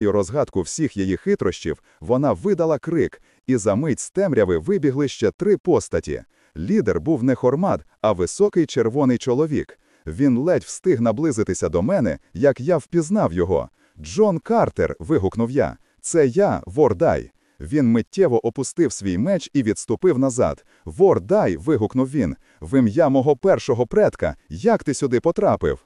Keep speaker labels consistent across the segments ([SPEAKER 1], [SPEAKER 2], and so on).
[SPEAKER 1] і розгадку всіх її хитрощів, вона видала крик, і за мить з темряви вибігли ще три постаті. Лідер був не хормат, а високий червоний чоловік. Він ледь встиг наблизитися до мене, як я впізнав його. Джон Картер. вигукнув я. Це я, Вордай. Він миттєво опустив свій меч і відступив назад. Вордай. вигукнув він. В ім'я мого першого предка. Як ти сюди потрапив?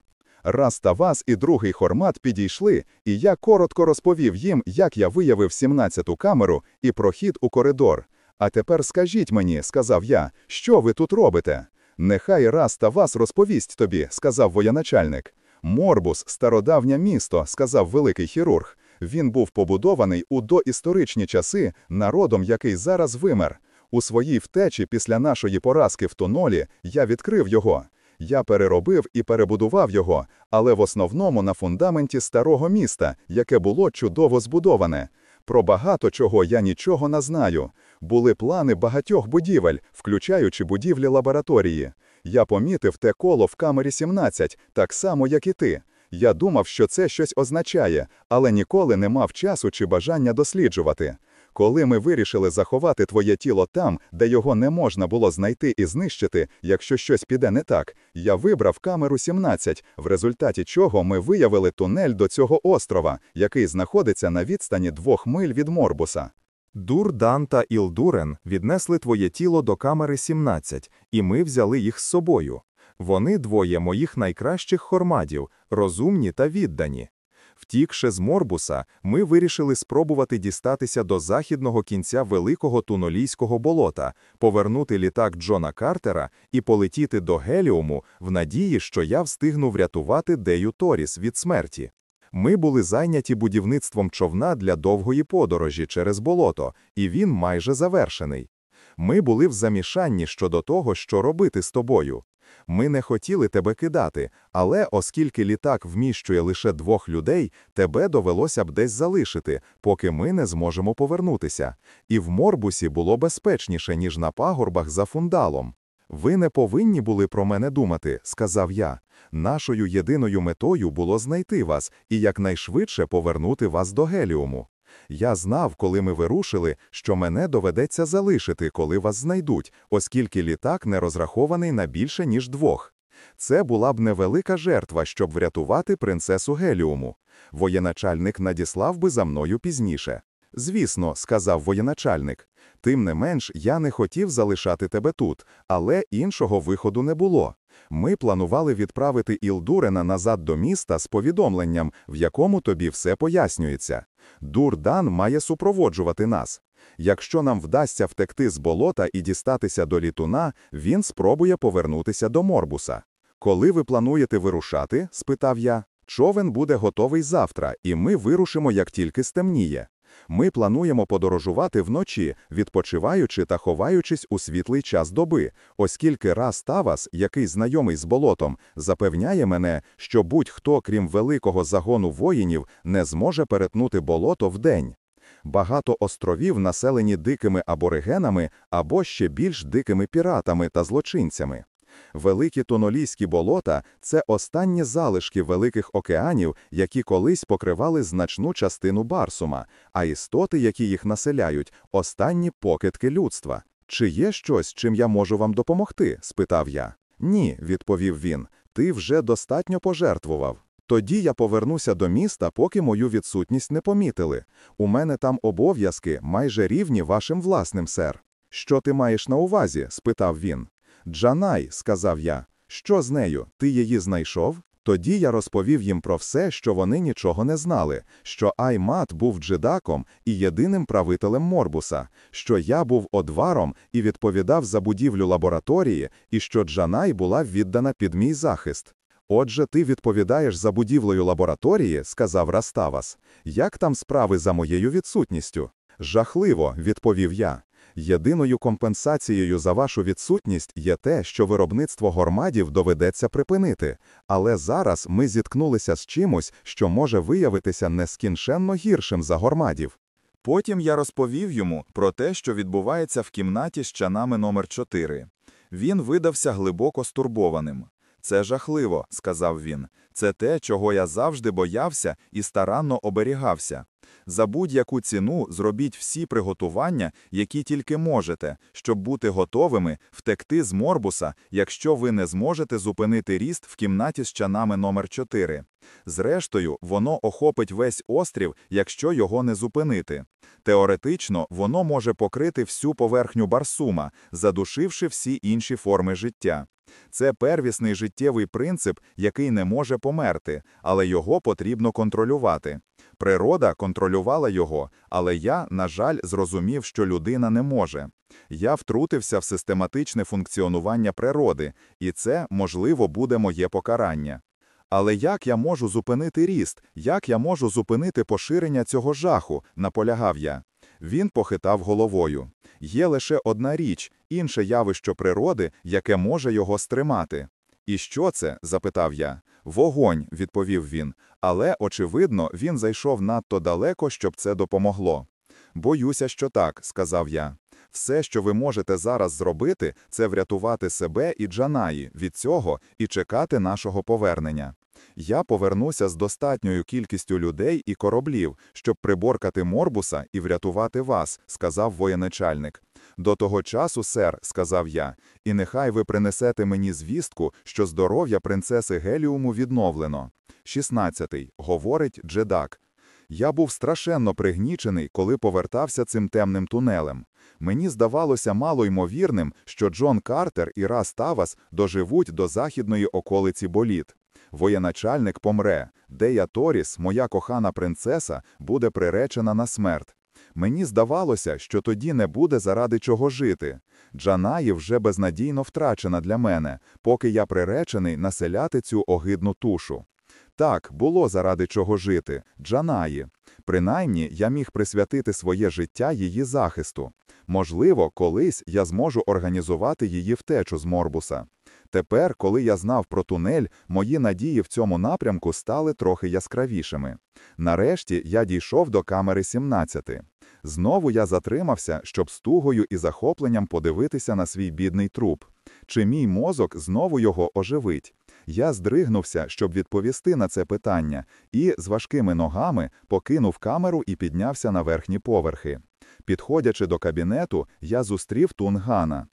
[SPEAKER 1] Раз та вас і другий хормат підійшли, і я коротко розповів їм, як я виявив 17-ту камеру і прохід у коридор. А тепер скажіть мені, сказав я, що ви тут робите? Нехай раз та вас розповість тобі, сказав воєначальник. Морбус, стародавнє місто, сказав великий хірург. Він був побудований у доісторичні часи народом, який зараз вимер. У своїй втечі після нашої поразки в тунолі я відкрив його. Я переробив і перебудував його, але в основному на фундаменті старого міста, яке було чудово збудоване. Про багато чого я нічого не знаю. Були плани багатьох будівель, включаючи будівлі лабораторії. Я помітив те коло в камері 17, так само, як і ти. Я думав, що це щось означає, але ніколи не мав часу чи бажання досліджувати. Коли ми вирішили заховати твоє тіло там, де його не можна було знайти і знищити, якщо щось піде не так, я вибрав камеру 17, в результаті чого ми виявили тунель до цього острова, який знаходиться на відстані двох миль від Морбуса.
[SPEAKER 2] Дурдан та Ілдурен віднесли твоє тіло до камери 17, і ми взяли їх з собою. Вони двоє моїх найкращих хормадів, розумні та віддані. Втікши з Морбуса, ми вирішили спробувати дістатися до західного кінця великого тунолійського болота, повернути літак Джона Картера і полетіти до Геліуму в надії, що я встигну врятувати Дею Торіс від смерті. Ми були зайняті будівництвом човна для довгої подорожі через болото, і він майже завершений. Ми були в замішанні щодо того, що робити з тобою. Ми не хотіли тебе кидати, але оскільки літак вміщує лише двох людей, тебе довелося б десь залишити, поки ми не зможемо повернутися. І в морбусі було безпечніше, ніж на пагорбах за фундалом. Ви не повинні були про мене думати, сказав я. Нашою єдиною метою було знайти вас і якнайшвидше повернути вас до геліуму. Я знав, коли ми вирушили, що мене доведеться залишити, коли вас знайдуть, оскільки літак не розрахований на більше, ніж двох. Це була б невелика жертва, щоб врятувати принцесу Геліуму. Воєначальник надіслав би за мною пізніше. Звісно, сказав воєначальник. Тим не менш, я не хотів залишати тебе тут, але іншого виходу не було. Ми планували відправити Ілдурена назад до міста з повідомленням, в якому тобі все пояснюється. Дурдан має супроводжувати нас. Якщо нам вдасться втекти з болота і дістатися до літуна, він спробує повернутися до Морбуса. Коли ви плануєте вирушати? спитав я. Човен буде готовий завтра, і ми вирушимо, як тільки стемніє. Ми плануємо подорожувати вночі, відпочиваючи та ховаючись у світлий час доби, оскільки раз Тавас, який знайомий з болотом, запевняє мене, що будь-хто, крім великого загону воїнів, не зможе перетнути болото вдень. Багато островів населені дикими аборигенами або ще більш дикими піратами та злочинцями. Великі тонолійські болота це останні залишки великих океанів, які колись покривали значну частину Барсума, а істоти, які їх населяють, останні покидки людства. Чи є щось, чим я можу вам допомогти? спитав я. Ні, відповів він. Ти вже достатньо пожертвував. Тоді я повернуся до міста, поки мою відсутність не помітили. У мене там обов'язки майже рівні вашим власним, сер. Що ти маєш на увазі? спитав він. Джанай, сказав я, що з нею? Ти її знайшов? Тоді я розповів їм про все, що вони нічого не знали, що Аймат був джедаком і єдиним правителем Морбуса, що я був одваром і відповідав за будівлю лабораторії, і що Джанай була віддана під мій захист. Отже, ти відповідаєш за будівлею лабораторії, сказав Раставас. Як там справи за моєю відсутністю? Жахливо, відповів я. Єдиною компенсацією за вашу відсутність є те, що виробництво гормадів доведеться припинити, але зараз ми зіткнулися з чимось, що може виявитися нескінченно гіршим за гормадів.
[SPEAKER 3] Потім я розповів йому про те, що відбувається в кімнаті з чанами номер 4 Він видався глибоко стурбованим. Це жахливо, сказав він. Це те, чого я завжди боявся і старанно оберігався. За будь-яку ціну зробіть всі приготування, які тільки можете, щоб бути готовими втекти з Морбуса, якщо ви не зможете зупинити ріст в кімнаті з чанами номер 4. Зрештою, воно охопить весь острів, якщо його не зупинити. Теоретично, воно може покрити всю поверхню Барсума, задушивши всі інші форми життя. Це первісний життєвий принцип, який не може померти, але його потрібно контролювати. Природа контролювала його, але я, на жаль, зрозумів, що людина не може. Я втрутився в систематичне функціонування природи, і це, можливо, буде моє покарання. Але як я можу зупинити ріст, як я можу зупинити поширення цього жаху, наполягав я. Він похитав головою. Є лише одна річ, інше явище природи, яке може його стримати. І що це? запитав я. Вогонь, відповів він, але, очевидно, він зайшов надто далеко, щоб це допомогло. Боюся, що так, сказав я. Все, що ви можете зараз зробити, це врятувати себе і Джанаї від цього і чекати нашого повернення. Я повернуся з достатньою кількістю людей і кораблів, щоб приборкати Морбуса і врятувати вас, сказав воєначальник. До того часу, сер, сказав я, і нехай ви принесете мені звістку, що здоров'я принцеси Геліуму відновлено. 16. Говорить Джедак. Я був страшенно пригнічений, коли повертався цим темним тунелем. Мені здавалося мало ймовірним, що Джон Картер і Рас Тавас доживуть до західної околиці боліт. Воєначальник помре, Дея Торіс, моя кохана принцеса, буде приречена на смерть. Мені здавалося, що тоді не буде заради чого жити. Джанаї вже безнадійно втрачена для мене, поки я приречений населяти цю огидну тушу. Так, було заради чого жити, Джанаї. Принаймні, я міг присвятити своє життя її захисту. Можливо, колись я зможу організувати її втечу з Морбуса. Тепер, коли я знав про тунель, мої надії в цьому напрямку стали трохи яскравішими. Нарешті я дійшов до камери 17. Знову я затримався, щоб з тугою і захопленням подивитися на свій бідний труп. Чи мій мозок знову його оживить? Я здригнувся, щоб відповісти на це питання, і з важкими ногами покинув камеру і піднявся на верхні поверхи. Підходячи до кабінету, я зустрів Тунгана.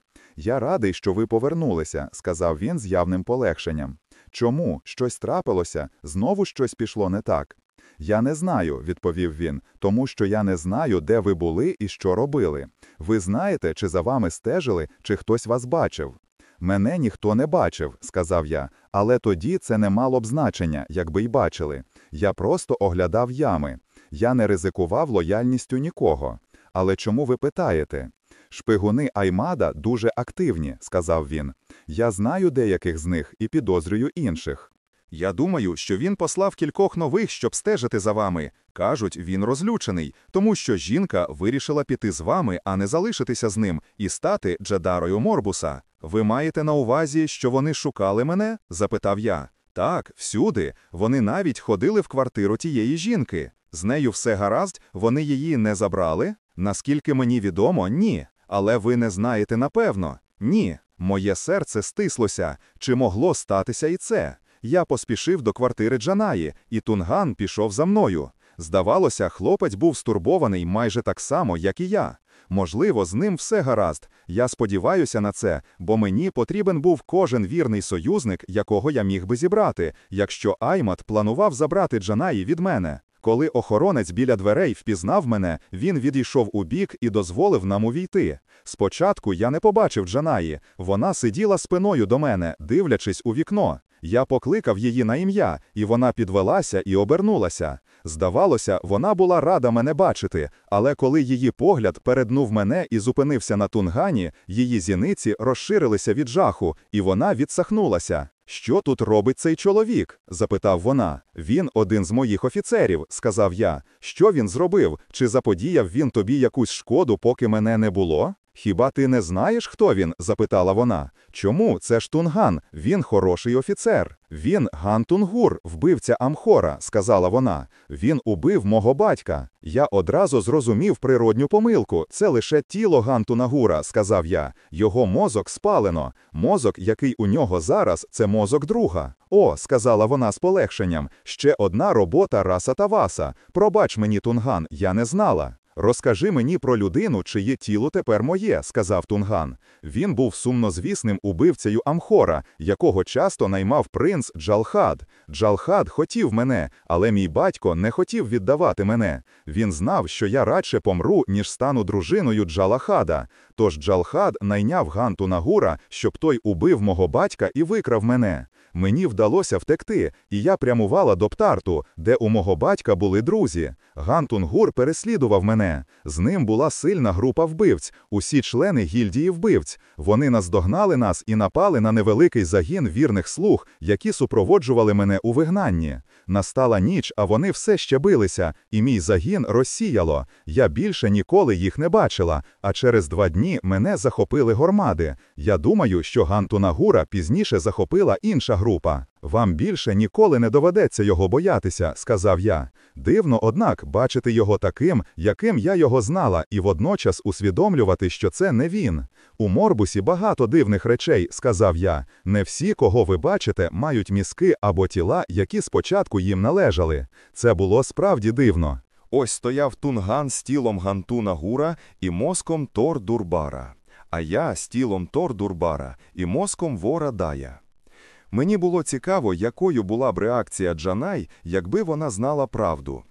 [SPEAKER 3] Я радий, що ви повернулися, сказав він з явним полегшенням. Чому? Щось трапилося? Знову щось пішло не так. Я не знаю, відповів він, тому що я не знаю, де ви були і що робили. Ви знаєте, чи за вами стежили, чи хтось вас бачив. Мене ніхто не бачив, сказав я, але тоді це не мало б значення, якби й бачили. Я просто оглядав ями. Я не ризикував лояльністю нікого. Але чому ви питаєте? Шпигуни Аймада дуже активні, сказав він. Я знаю деяких з них і підозрюю інших.
[SPEAKER 2] Я думаю, що він послав кількох нових, щоб стежити за вами. Кажуть, він розлючений, тому що жінка вирішила піти з вами, а не залишитися з ним і стати Джедарою Морбуса. Ви маєте на увазі, що вони шукали мене? запитав я. Так, всюди. Вони навіть ходили в квартиру тієї жінки. З нею все гаразд, вони її не забрали? Наскільки мені відомо, ні. Але ви не знаєте напевно. Ні. Моє серце стислося. Чи могло статися і це? Я поспішив до квартири Джанаї, і Тунган пішов за мною. Здавалося, хлопець був стурбований майже так само, як і я. Можливо, з ним все гаразд. Я сподіваюся на це, бо мені потрібен був кожен вірний союзник, якого я міг би зібрати, якщо Аймат планував забрати Джанаї від мене. Коли охоронець біля дверей впізнав мене, він відійшов у бік і дозволив нам увійти. Спочатку я не побачив Джанаї. Вона сиділа спиною до мене, дивлячись у вікно. Я покликав її на ім'я, і вона підвелася і обернулася. Здавалося, вона була рада мене бачити, але коли її погляд переднув мене і зупинився на тунгані, її зіниці розширилися від жаху, і вона відсахнулася. Що тут робить цей чоловік? запитав вона. Він один з моїх офіцерів, сказав я. Що він зробив? Чи заподіяв він тобі якусь шкоду, поки мене не було?
[SPEAKER 1] Хіба ти не знаєш, хто він? запитала вона. Чому? Це ж Тунган, він хороший офіцер. Він Ган Тунгур, вбивця Амхора, сказала вона. Він убив мого батька. Я одразу зрозумів природню помилку. Це лише тіло Гантунагура, сказав я. Його мозок спалено. Мозок, який у нього зараз, це мозок друга. О, сказала вона з полегшенням, ще одна робота Раса Таваса. Пробач мені, Тунган, я не знала. Розкажи мені про людину, чиє тіло тепер моє, сказав Тунган. Він був сумнозвісним убивцею Амхора, якого часто наймав принц Джалхад. Джалхад хотів мене, але мій батько не хотів віддавати мене. Він знав, що я радше помру, ніж стану дружиною Джалахада. Тож Джалхад найняв Ганту Нагура, щоб той убив мого батька і викрав мене. Мені вдалося втекти, і я прямувала до Птарту, де у мого батька були друзі. Гантунгур переслідував мене. З ним була сильна група вбивць, усі члени гільдії вбивць. Вони наздогнали нас і напали на невеликий загін вірних слуг, які супроводжували мене у вигнанні. Настала ніч, а вони все ще билися, і мій загін розсіяло. Я більше ніколи їх не бачила, а через два дні мене захопили гормади. Я думаю, що Гантунагура пізніше захопила інша група. Вам більше ніколи не доведеться його боятися, сказав я. Дивно, однак, бачити його таким, яким я його знала, і водночас усвідомлювати, що це не він. У Морбусі багато дивних речей, сказав я. Не всі, кого ви бачите, мають мізки або тіла, які спочатку їм належали. Це було справді дивно.
[SPEAKER 3] Ось стояв Тунган з тілом Гантуна Гура і мозком Тор Дурбара, а я з тілом Тор Дурбара і мозком Вора Дая. Мені було цікаво, якою була б реакція Джанай, якби вона знала правду.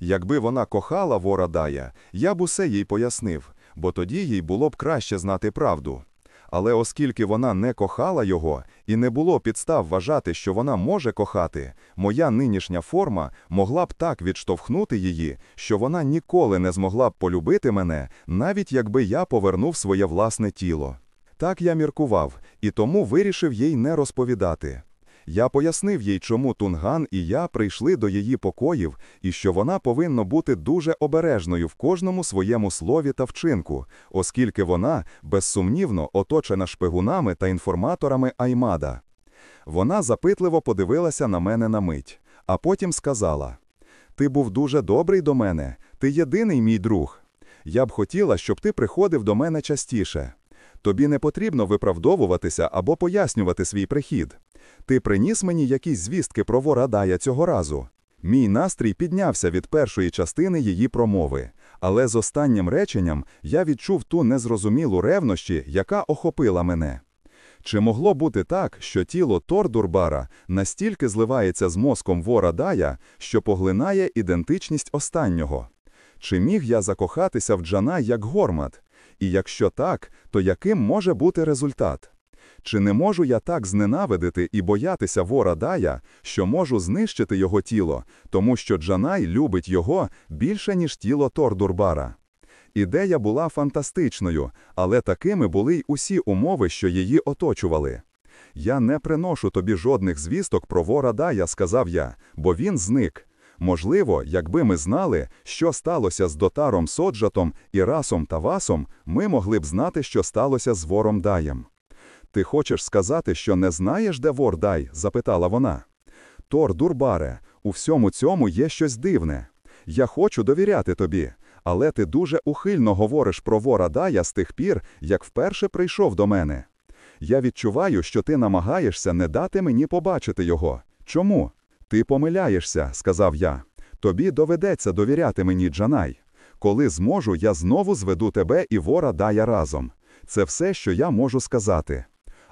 [SPEAKER 3] Якби вона кохала Вора Дая, я б усе їй пояснив, бо тоді їй було б краще знати правду. Але оскільки вона не кохала його і не було підстав вважати, що вона може кохати, моя нинішня форма могла б так відштовхнути її, що вона ніколи не змогла б полюбити мене, навіть якби я повернув своє власне тіло. Так я міркував, і тому вирішив їй не розповідати. Я пояснив їй, чому Тунган і я прийшли до її покоїв, і що вона повинна бути дуже обережною в кожному своєму слові та вчинку, оскільки вона, безсумнівно, оточена шпигунами та інформаторами Аймада. Вона запитливо подивилася на мене на мить, а потім сказала: Ти був дуже добрий до мене, ти єдиний мій друг. Я б хотіла, щоб ти приходив до мене частіше. Тобі не потрібно виправдовуватися або пояснювати свій прихід. Ти приніс мені якісь звістки про вора Дая цього разу. Мій настрій піднявся від першої частини її промови, але з останнім реченням я відчув ту незрозумілу ревнощі, яка охопила мене. Чи могло бути так, що тіло Тордурбара настільки зливається з мозком вора Дая, що поглинає ідентичність останнього? Чи міг я закохатися в Джана як гормат? І якщо так, то яким може бути результат? Чи не можу я так зненавидити і боятися вора Дая, що можу знищити його тіло, тому що Джанай любить його більше, ніж тіло Тордурбара? Ідея була фантастичною, але такими були й усі умови, що її оточували. Я не приношу тобі жодних звісток про вора Дая, сказав я, бо він зник. Можливо, якби ми знали, що сталося з Дотаром Соджатом і Расом Тавасом, ми могли б знати, що сталося з вором Даєм. Ти хочеш сказати, що не знаєш, де вор Дай? запитала вона. Тор, дурбаре, у всьому цьому є щось дивне. Я хочу довіряти тобі, але ти дуже ухильно говориш про вора Дая з тих пір, як вперше прийшов до мене. Я відчуваю, що ти намагаєшся не дати мені побачити його. Чому? Ти помиляєшся, сказав я. Тобі доведеться довіряти мені, Джанай. Коли зможу, я знову зведу тебе і вора Дая разом. Це все, що я можу сказати.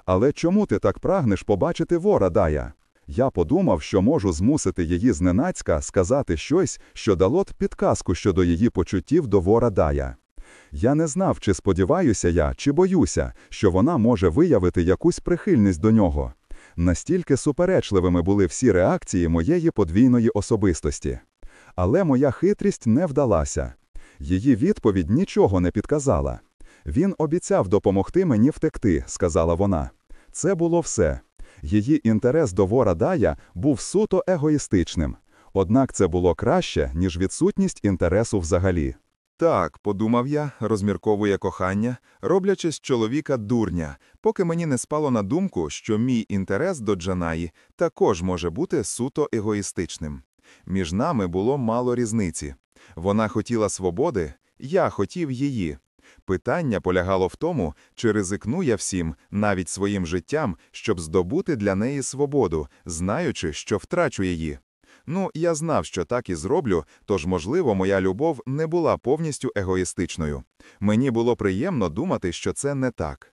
[SPEAKER 3] Але чому ти так прагнеш побачити вора Дая? Я подумав, що можу змусити її зненацька сказати щось, що дало б підказку щодо її почуттів до вора Дая. Я не знав, чи сподіваюся я, чи боюся, що вона може виявити якусь прихильність до нього. Настільки суперечливими були всі реакції моєї подвійної особистості. Але моя хитрість не вдалася. Її відповідь нічого не підказала. Він обіцяв допомогти мені втекти, сказала вона. Це було все. Її інтерес до вора Дая був суто егоїстичним. Однак це було краще, ніж відсутність інтересу взагалі. Так, подумав я, розмірковує кохання, роблячи з чоловіка дурня, поки мені не спало на думку, що мій інтерес до Джанаї також може бути суто егоїстичним. Між нами було мало різниці. Вона хотіла свободи, я хотів її. Питання полягало в тому, чи ризикну я всім, навіть своїм життям, щоб здобути для неї свободу, знаючи, що втрачу її. Ну, я знав, що так і зроблю, тож, можливо, моя любов не була повністю егоїстичною. Мені було приємно думати, що це не так.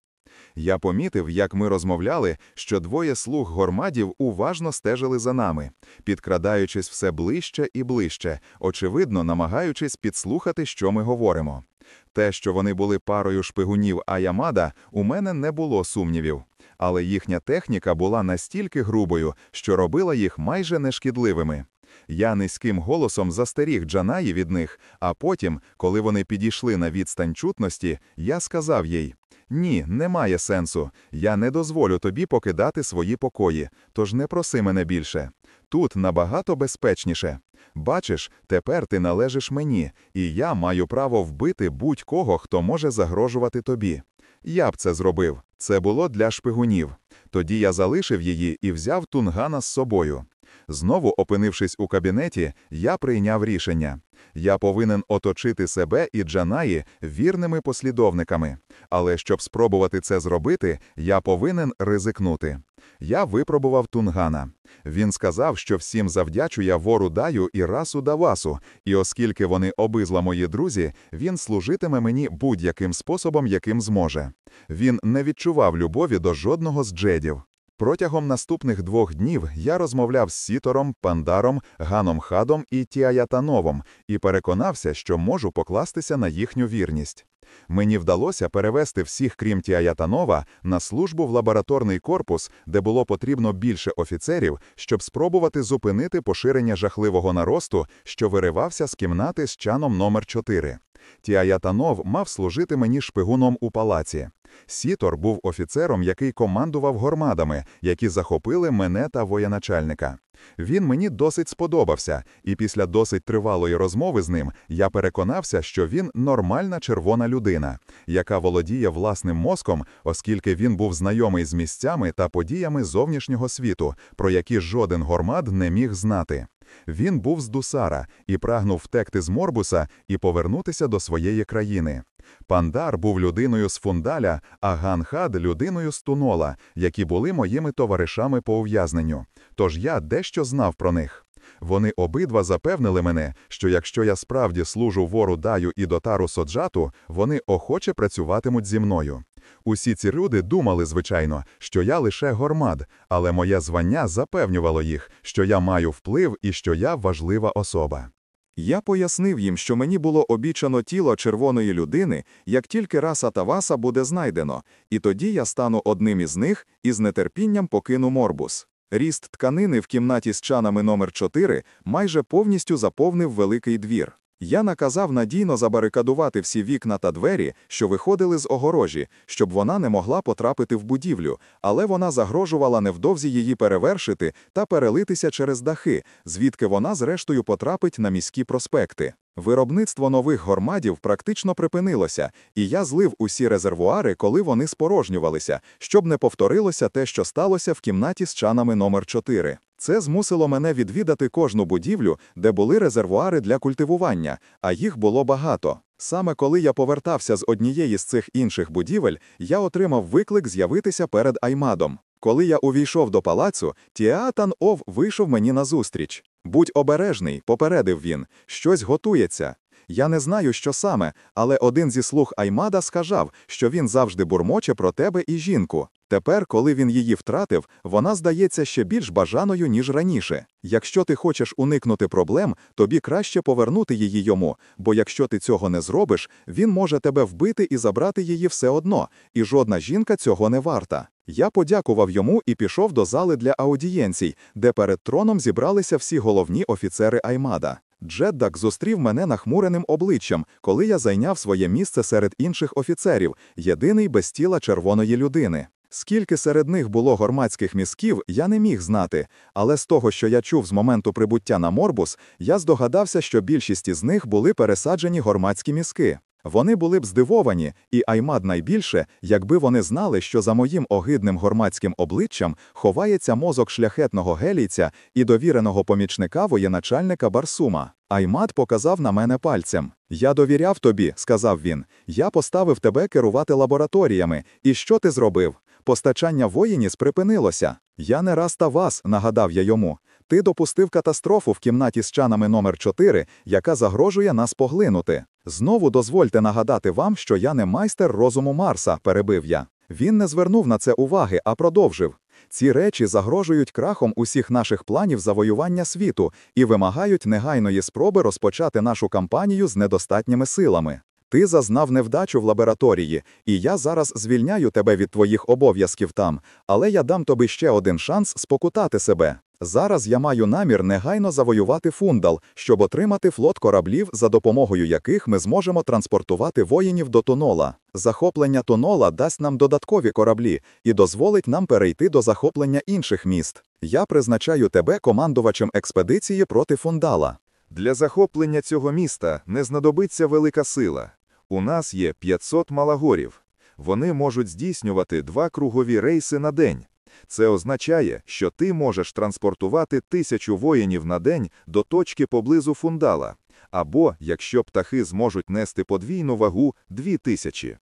[SPEAKER 3] Я помітив, як ми розмовляли, що двоє слуг гормадів уважно стежили за нами, підкрадаючись все ближче і ближче, очевидно, намагаючись підслухати, що ми говоримо. Те, що вони були парою шпигунів Аямада, у мене не було сумнівів. Але їхня техніка була настільки грубою, що робила їх майже нешкідливими. Я низьким голосом застеріг Джанаї від них, а потім, коли вони підійшли на відстань чутності, я сказав їй: Ні, немає сенсу. Я не дозволю тобі покидати свої покої, тож не проси мене більше. Тут набагато безпечніше. Бачиш, тепер ти належиш мені, і я маю право вбити будь-кого, хто може загрожувати тобі. Я б це зробив. Це було для шпигунів. Тоді я залишив її і взяв Тунгана з собою. Знову опинившись у кабінеті, я прийняв рішення. Я повинен оточити себе і Джанаї вірними послідовниками. Але щоб спробувати це зробити, я повинен ризикнути. Я випробував Тунгана. Він сказав, що всім завдячу я вору Даю і расу Давасу, і оскільки вони обизла мої друзі, він служитиме мені будь-яким способом, яким зможе. Він не відчував любові до жодного з джедів. Протягом наступних двох днів я розмовляв з Сітором, Пандаром, Ганом Хадом і Тіаятановом і переконався, що можу покластися на їхню вірність. Мені вдалося перевести всіх, крім Тіаятанова, на службу в лабораторний корпус, де було потрібно більше офіцерів, щоб спробувати зупинити поширення жахливого наросту, що виривався з кімнати з чаном номер 4 Тіаятанов мав служити мені шпигуном у палаці. Сітор був офіцером, який командував гормадами, які захопили мене та воєначальника. Він мені досить сподобався, і після досить тривалої розмови з ним я переконався, що він нормальна червона людина, яка володіє власним мозком, оскільки він був знайомий з місцями та подіями зовнішнього світу, про які жоден гормад не міг знати. Він був з Дусара і прагнув втекти з Морбуса і повернутися до своєї країни. Пандар був людиною з Фундаля, а Ганхад людиною з Тунола, які були моїми товаришами по ув'язненню. Тож я дещо знав про них. Вони обидва запевнили мене, що якщо я справді служу вору Даю і дотару Соджату, вони охоче працюватимуть зі мною. Усі ці люди думали, звичайно, що я лише гормад, але моє звання запевнювало їх, що я маю вплив і що я важлива особа.
[SPEAKER 2] Я пояснив їм, що мені було обічано тіло червоної людини, як тільки раса Таваса буде знайдено, і тоді я стану одним із них і з нетерпінням покину Морбус. Ріст тканини в кімнаті з чанами номер 4 майже повністю заповнив великий двір. Я наказав надійно забарикадувати всі вікна та двері, що виходили з огорожі, щоб вона не могла потрапити в будівлю, але вона загрожувала невдовзі її перевершити та перелитися через дахи, звідки вона зрештою потрапить на міські проспекти. Виробництво нових гормадів практично припинилося, і я злив усі резервуари, коли вони спорожнювалися, щоб не повторилося те, що сталося в кімнаті з чанами номер 4 Це змусило мене відвідати кожну будівлю, де були резервуари для культивування, а їх було багато. Саме коли я повертався з однієї з цих інших будівель, я отримав виклик з'явитися перед Аймадом. Коли я увійшов до палацу, Тіатан Ов вийшов мені назустріч. Будь обережний, попередив він, щось готується. Я не знаю, що саме, але один зі слуг Аймада сказав, що він завжди бурмоче про тебе і жінку. Тепер, коли він її втратив, вона здається ще більш бажаною, ніж раніше. Якщо ти хочеш уникнути проблем, тобі краще повернути її йому, бо якщо ти цього не зробиш, він може тебе вбити і забрати її все одно, і жодна жінка цього не варта. Я подякував йому і пішов до зали для аудієнцій, де перед троном зібралися всі головні офіцери Аймада. Джеддак зустрів мене нахмуреним обличчям, коли я зайняв своє місце серед інших офіцерів, єдиний без тіла червоної людини.
[SPEAKER 3] Скільки серед них було гормадських мізків, я не міг знати, але з того, що я чув з моменту прибуття на Морбус, я здогадався, що більшість із них були пересаджені гормадські мізки. Вони були б здивовані, і Аймад найбільше, якби вони знали, що за моїм огидним гормадським обличчям ховається мозок шляхетного гелійця і довіреного помічника воєначальника Барсума. Аймад показав на мене пальцем. Я довіряв тобі, сказав він. Я поставив тебе керувати лабораторіями. І що ти зробив? Постачання воїнів припинилося. Я не раз та вас, нагадав я йому. Ти допустив катастрофу в кімнаті з чанами номер 4 яка загрожує нас поглинути. Знову дозвольте нагадати вам, що я не майстер розуму Марса, перебив я. Він не звернув на це уваги, а продовжив. Ці речі загрожують крахом усіх наших планів завоювання світу і вимагають негайної спроби розпочати нашу кампанію з недостатніми силами. Ти зазнав невдачу в лабораторії, і я зараз звільняю тебе від твоїх обов'язків там, але я дам тобі ще один шанс спокутати себе. Зараз я маю намір негайно завоювати фундал, щоб отримати флот кораблів, за допомогою яких ми зможемо транспортувати воїнів до Тонола. Захоплення Тонола дасть нам додаткові кораблі і дозволить нам перейти до захоплення інших міст. Я призначаю тебе командувачем експедиції проти фундала.
[SPEAKER 2] Для захоплення цього міста не знадобиться велика сила. У нас є 500 малагорів. Вони можуть здійснювати два кругові рейси на день. Це означає, що ти можеш транспортувати тисячу воїнів на день до точки поблизу фундала, або, якщо птахи зможуть нести подвійну вагу, дві тисячі.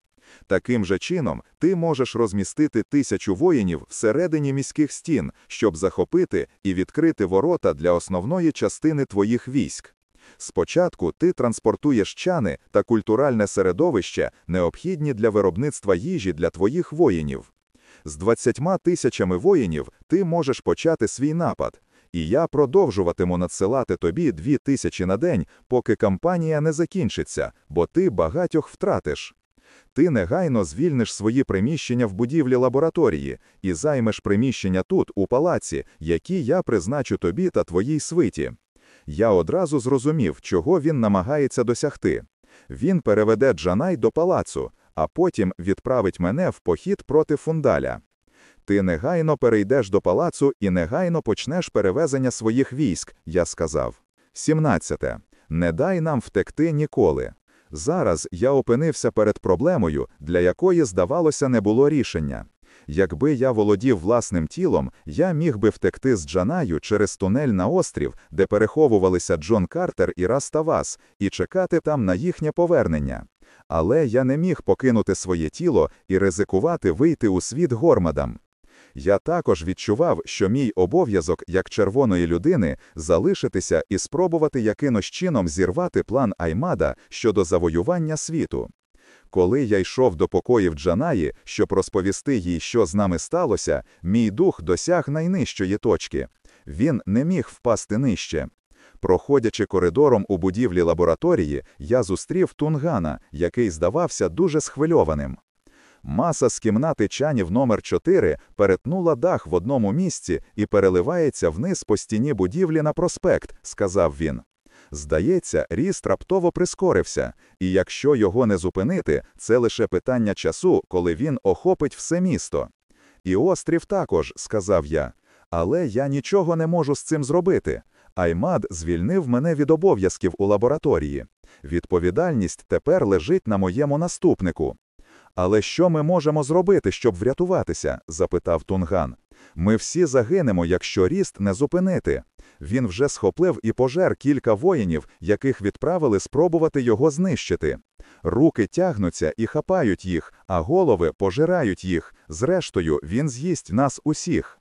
[SPEAKER 2] Таким же чином, ти можеш розмістити тисячу воїнів всередині міських стін, щоб захопити і відкрити ворота для основної частини твоїх військ. Спочатку ти транспортуєш чани та культуральне середовище, необхідні для виробництва їжі для твоїх воїнів. З 20 тисячами воїнів ти можеш почати свій напад, і я продовжуватиму надсилати тобі дві тисячі на день, поки кампанія не закінчиться, бо ти багатьох втратиш. Ти негайно звільниш свої приміщення в будівлі лабораторії і займеш приміщення тут, у палаці, які я призначу тобі та твоїй свиті. Я одразу зрозумів, чого він намагається досягти. Він переведе Джанай до палацу, а потім відправить мене в похід проти фундаля. Ти негайно перейдеш до палацу і негайно почнеш перевезення своїх військ, я сказав. 17. Не дай нам втекти ніколи. Зараз я опинився перед проблемою, для якої, здавалося, не було рішення. Якби я володів власним тілом, я міг би втекти з Джанаю через тунель на острів, де переховувалися Джон Картер і Раставас, і чекати там на їхнє повернення. Але я не міг покинути своє тіло і ризикувати вийти у світ гормадам. Я також відчував, що мій обов'язок як червоної людини залишитися і спробувати якимось чином зірвати план Аймада щодо завоювання світу. Коли я йшов до покоїв Джанаї, щоб розповісти їй, що з нами сталося, мій дух досяг найнижчої точки. Він не міг впасти нижче. Проходячи коридором у будівлі лабораторії, я зустрів Тунгана, який здавався дуже схвильованим. Маса з кімнати чанів номер 4 перетнула дах в одному місці і переливається вниз по стіні будівлі на проспект, сказав він. Здається, ріст раптово прискорився, і якщо його не зупинити, це лише питання часу, коли він охопить все місто. І острів також, сказав я. Але я нічого не можу з цим зробити. Аймад звільнив мене від обов'язків у лабораторії. Відповідальність тепер лежить на моєму наступнику. Але що ми можемо зробити, щоб врятуватися? запитав Тунган. Ми всі загинемо, якщо ріст не зупинити. Він вже схоплив і пожер кілька воїнів, яких відправили спробувати його знищити. Руки тягнуться і хапають їх, а голови пожирають їх. Зрештою, він з'їсть нас усіх.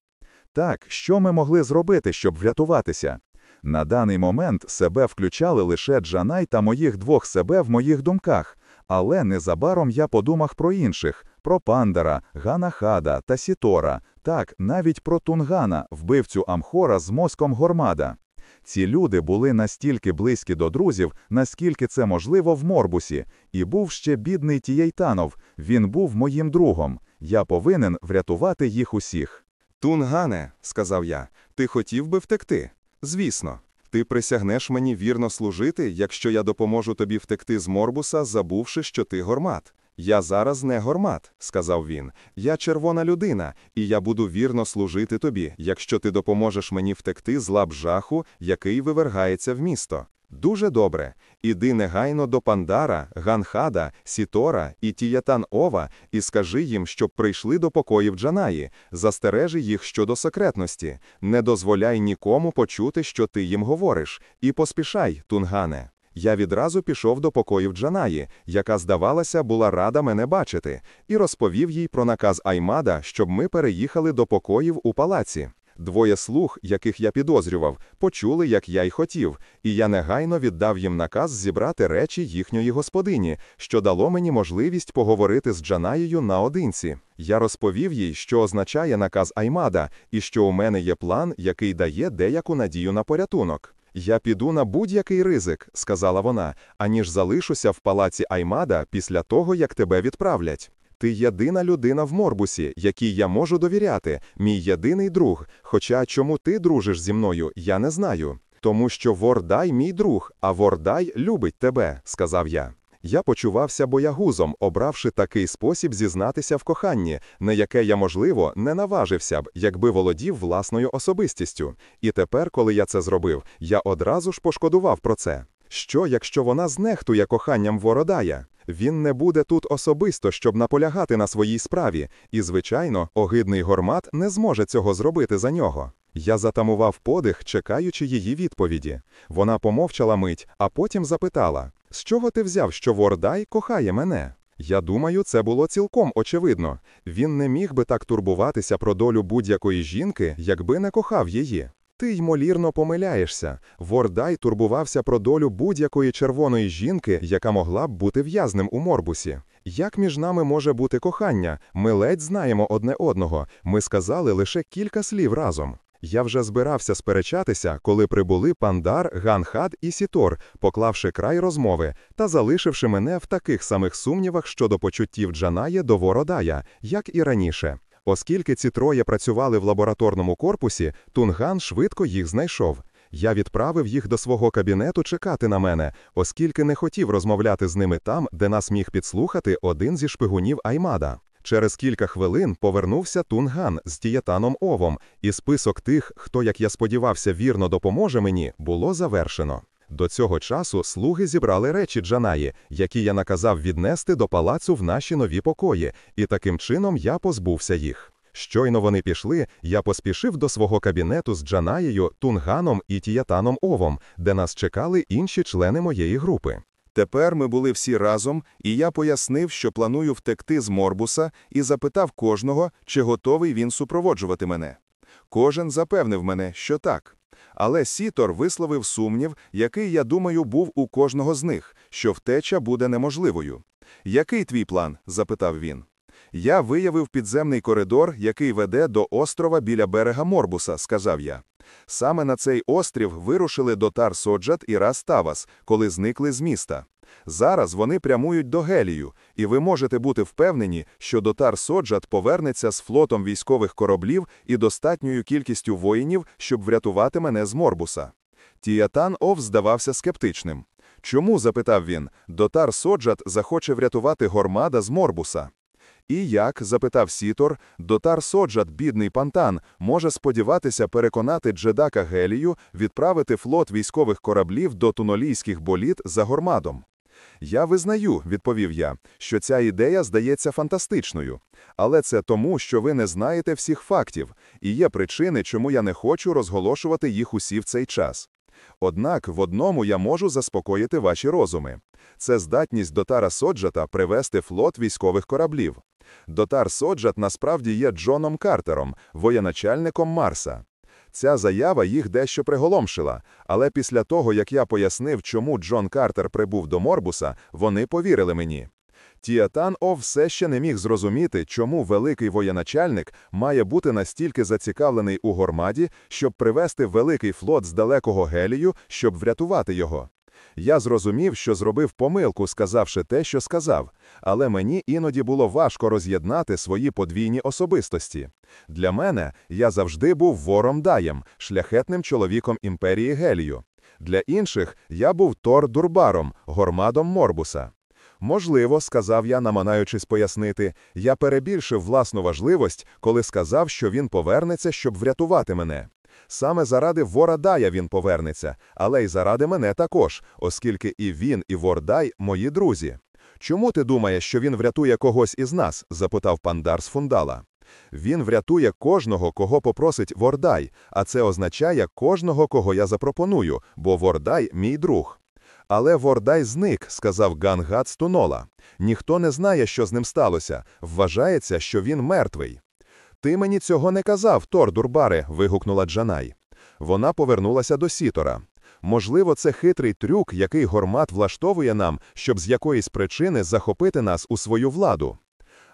[SPEAKER 2] Так, що ми могли зробити, щоб врятуватися? На даний момент себе включали лише Джанай та моїх двох себе в моїх думках, але незабаром я подумав про інших, про Пандара, Ганахада та Сітора, так, навіть про Тунгана, вбивцю Амхора з мозком Гормада. Ці люди були настільки близькі до друзів, наскільки це можливо в Морбусі, і був ще бідний Тієйтанов, він був моїм другом. Я повинен врятувати їх усіх.
[SPEAKER 4] Тунгане, сказав я, ти хотів би втекти? Звісно, ти присягнеш мені вірно служити, якщо я допоможу тобі втекти з Морбуса, забувши, що ти гормат. Я зараз не гормат, сказав він. Я червона людина, і я буду вірно служити тобі, якщо ти допоможеш мені втекти з лап жаху, який вивергається в місто. Дуже добре. Іди негайно до Пандара, Ганхада, Сітора і Тіятан Ова і скажи їм, щоб прийшли до покоїв Джанаї, застережи їх щодо секретності, не дозволяй нікому почути, що ти їм говориш, і поспішай, Тунгане. Я відразу пішов до покоїв Джанаї, яка, здавалося, була рада мене бачити, і розповів їй про наказ Аймада, щоб ми переїхали до покоїв у палаці. Двоє слуг, яких я підозрював, почули, як я й хотів, і я негайно віддав їм наказ зібрати речі їхньої господині, що дало мені можливість поговорити з Джанаєю наодинці. Я розповів їй, що означає наказ Аймада, і що у мене є план, який дає деяку надію на порятунок. Я піду на будь-який ризик, сказала вона, аніж залишуся в палаці Аймада після того, як тебе відправлять. Ти єдина людина в Морбусі, якій я можу довіряти, мій єдиний друг. Хоча чому ти дружиш зі мною, я не знаю. Тому що Вордай мій друг, а Вордай любить тебе, сказав я. Я почувався боягузом, обравши такий спосіб зізнатися в коханні, на яке я, можливо, не наважився б, якби володів власною особистістю. І тепер, коли я це зробив, я одразу ж пошкодував про це. Що, якщо вона знехтує коханням Вородая? Він не буде тут особисто, щоб наполягати на своїй справі, і, звичайно, огидний гормат не зможе цього зробити за нього. Я затамував подих, чекаючи її відповіді. Вона помовчала мить, а потім запитала: з чого ти взяв, що Вордай кохає мене? Я думаю, це було цілком очевидно. Він не міг би так турбуватися про долю будь-якої жінки, якби не кохав її. Ти ймолірно помиляєшся. Вордай турбувався про долю будь-якої червоної жінки, яка могла б бути в'язнем у морбусі. Як між нами може бути кохання? Ми ледь знаємо одне одного. Ми сказали лише кілька слів разом. Я вже збирався сперечатися, коли прибули Пандар, Ганхад і Сітор, поклавши край розмови та залишивши мене в таких самих сумнівах щодо почуттів Джанає до Вородая, як і раніше. Оскільки ці троє працювали в лабораторному корпусі, Тунган швидко їх знайшов. Я відправив їх до свого кабінету чекати на мене, оскільки не хотів розмовляти з ними там, де нас міг підслухати один зі шпигунів Аймада. Через кілька хвилин повернувся Тунган з Тієтаном Овом, і список тих, хто, як я сподівався, вірно допоможе мені, було завершено. До цього часу слуги зібрали речі Джанаї, які я наказав віднести до палацу в наші нові покої, і таким чином я позбувся їх. Щойно вони пішли, я поспішив до свого кабінету з Джанаєю, Тунганом і Тіятаном Овом, де нас чекали інші члени моєї групи.
[SPEAKER 3] Тепер ми були всі разом, і я пояснив, що планую втекти з Морбуса, і запитав кожного, чи готовий він супроводжувати мене. Кожен запевнив мене, що так. Але Сітор висловив сумнів, який, я думаю, був у кожного з них, що втеча буде неможливою. Який твій план? запитав він. Я виявив підземний коридор, який веде до острова біля берега Морбуса, сказав я. Саме на цей острів вирушили Дотар Соджат і Рас Тавас, коли зникли з міста. Зараз вони прямують до Гелію, і ви можете бути впевнені, що Дотар Соджат повернеться з флотом військових кораблів і достатньою кількістю воїнів, щоб врятувати мене з Морбуса. Тіатан-Ов здавався скептичним. Чому, запитав він, Дотар Соджат захоче врятувати Гормада з Морбуса? І як, запитав Сітор, Дотар Соджат, бідний пантан, може сподіватися переконати Джедака Гелію відправити флот військових кораблів до тунолійських боліт за Гормадом? Я визнаю, відповів я, що ця ідея здається фантастичною. Але це тому, що ви не знаєте всіх фактів, і є причини, чому я не хочу розголошувати їх усі в цей час. Однак в одному я можу заспокоїти ваші розуми. Це здатність Дотара Соджата привести флот військових кораблів. Дотар Соджат насправді є Джоном Картером, воєначальником Марса. Ця заява їх дещо приголомшила, але після того, як я пояснив, чому Джон Картер прибув до Морбуса, вони повірили мені. Тіатан О все ще не міг зрозуміти, чому великий воєначальник має бути настільки зацікавлений у гормаді, щоб привести великий флот з далекого Гелію, щоб врятувати його. Я зрозумів, що зробив помилку, сказавши те, що сказав, але мені іноді було важко роз'єднати свої подвійні особистості. Для мене я завжди був вором Даєм, шляхетним чоловіком імперії Гелію. Для інших я був Тор Дурбаром, гормадом Морбуса.
[SPEAKER 4] Можливо, сказав я, намагаючись пояснити, я перебільшив власну важливість, коли сказав, що він повернеться, щоб врятувати мене. Саме заради Вородая він повернеться, але й заради мене також, оскільки і він, і Вордай мої друзі. Чому ти думаєш, що він врятує когось із нас? запитав пандар з фундала. Він врятує кожного, кого попросить Вордай, а це означає кожного, кого я запропоную, бо Вордай мій друг. Але Вордай зник, сказав Гангат з Тунола. Ніхто не знає, що з ним сталося. Вважається, що він мертвий. Ти мені цього не казав, Тор Дурбаре, вигукнула Джанай. Вона повернулася до Сітора. Можливо, це хитрий трюк, який гормат влаштовує нам, щоб з якоїсь причини захопити нас у свою владу.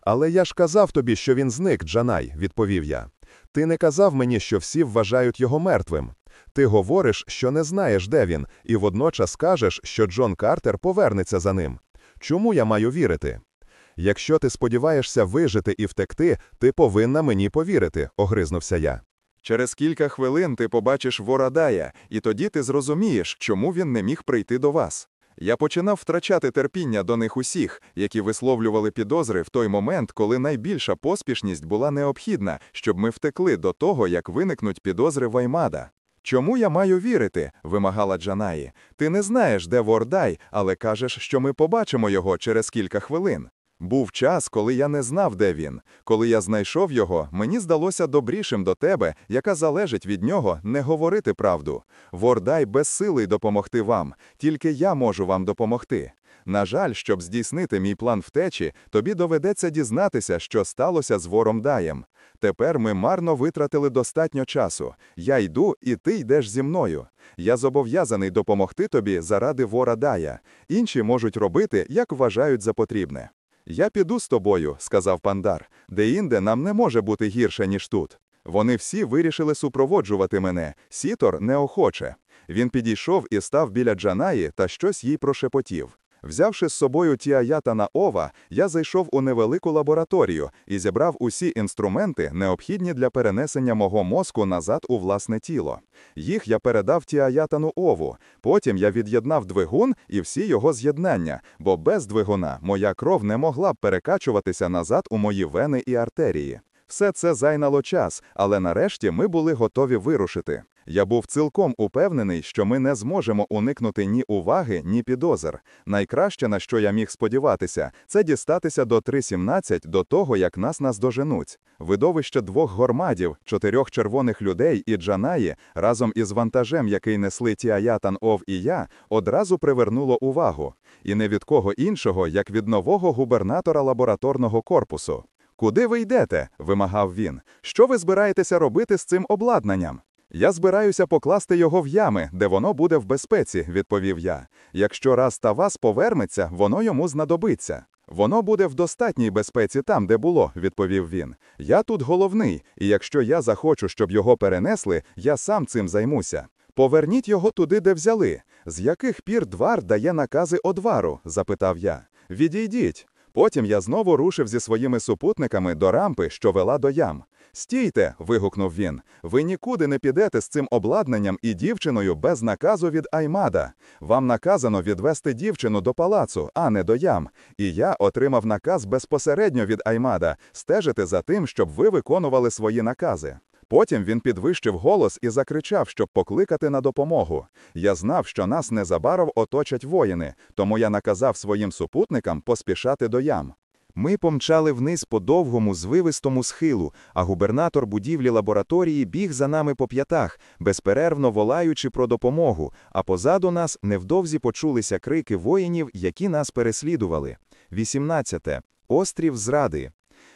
[SPEAKER 4] Але я ж казав тобі, що він зник, Джанай, відповів я. Ти не казав мені, що всі вважають його мертвим. Ти говориш, що не знаєш, де він, і водночас кажеш, що Джон Картер повернеться за ним. Чому я маю вірити? Якщо ти сподіваєшся вижити і втекти, ти повинна мені повірити, огризнувся я.
[SPEAKER 2] Через кілька хвилин ти побачиш Вородая, і тоді ти зрозумієш, чому він не міг прийти до вас. Я починав втрачати терпіння до них усіх, які висловлювали підозри в той момент, коли найбільша поспішність була необхідна, щоб ми втекли до того, як виникнуть підозри Ваймада. Чому я маю вірити? вимагала Джанаї. Ти не знаєш, де Вордай, але кажеш, що ми побачимо його через кілька хвилин. Був час, коли я не знав, де він. Коли я знайшов його, мені здалося добрішим до тебе, яка залежить від нього, не говорити правду. Вордай безсилий допомогти вам, тільки я можу вам допомогти. На жаль, щоб здійснити мій план втечі, тобі доведеться дізнатися, що сталося з вором Даєм. Тепер ми марно витратили достатньо часу. Я йду, і ти йдеш зі мною. Я зобов'язаний допомогти тобі заради вора Дая. Інші можуть робити, як вважають за потрібне. Я піду з тобою, сказав пандар, де інде нам не може бути гірше, ніж тут. Вони всі вирішили супроводжувати мене, сітор неохоче. Він підійшов і став біля Джанаї та щось їй прошепотів. Взявши з собою тіаята на ова, я зайшов у невелику лабораторію і зібрав усі інструменти, необхідні для перенесення мого мозку назад у власне тіло. Їх я передав тіаятану ову. Потім я від'єднав двигун і всі його з'єднання, бо без двигуна моя кров не могла б перекачуватися назад у мої вени і артерії. Все це зайняло час, але нарешті ми були готові вирушити. Я був цілком упевнений, що ми не зможемо уникнути ні уваги, ні підозр. Найкраще, на що я міг сподіватися, це дістатися до 3.17 до того, як нас наздоженуть. Видовище двох гормадів, чотирьох червоних людей і Джанаї разом із вантажем, який несли Тіаятан Ов і я, одразу привернуло увагу. І не від кого іншого, як від нового губернатора лабораторного корпусу. Куди ви йдете? вимагав він. Що ви збираєтеся робити з цим обладнанням? Я збираюся покласти його в ями, де воно буде в безпеці, відповів я. Якщо раз та вас повернеться, воно йому знадобиться. Воно буде в достатній безпеці там, де було, відповів він. Я тут головний, і якщо я захочу, щоб його перенесли, я сам цим займуся. Поверніть його туди, де взяли. З яких пір двар дає накази одвару? запитав я. Відійдіть. Потім я знову рушив зі своїми супутниками до рампи, що вела до ям. Стійте, вигукнув він. Ви нікуди не підете з цим обладнанням і дівчиною без наказу від Аймада. Вам наказано відвести дівчину до палацу, а не до ям. І я отримав наказ безпосередньо від Аймада стежити за тим, щоб ви виконували свої накази. Потім він підвищив голос і закричав, щоб покликати на допомогу. Я знав, що нас незабаром оточать воїни, тому я наказав своїм супутникам поспішати до ям. Ми помчали вниз по довгому, звивистому схилу, а губернатор будівлі лабораторії біг за нами по п'ятах, безперервно волаючи про допомогу, а позаду нас невдовзі почулися крики воїнів, які нас переслідували. 18. Острів зради.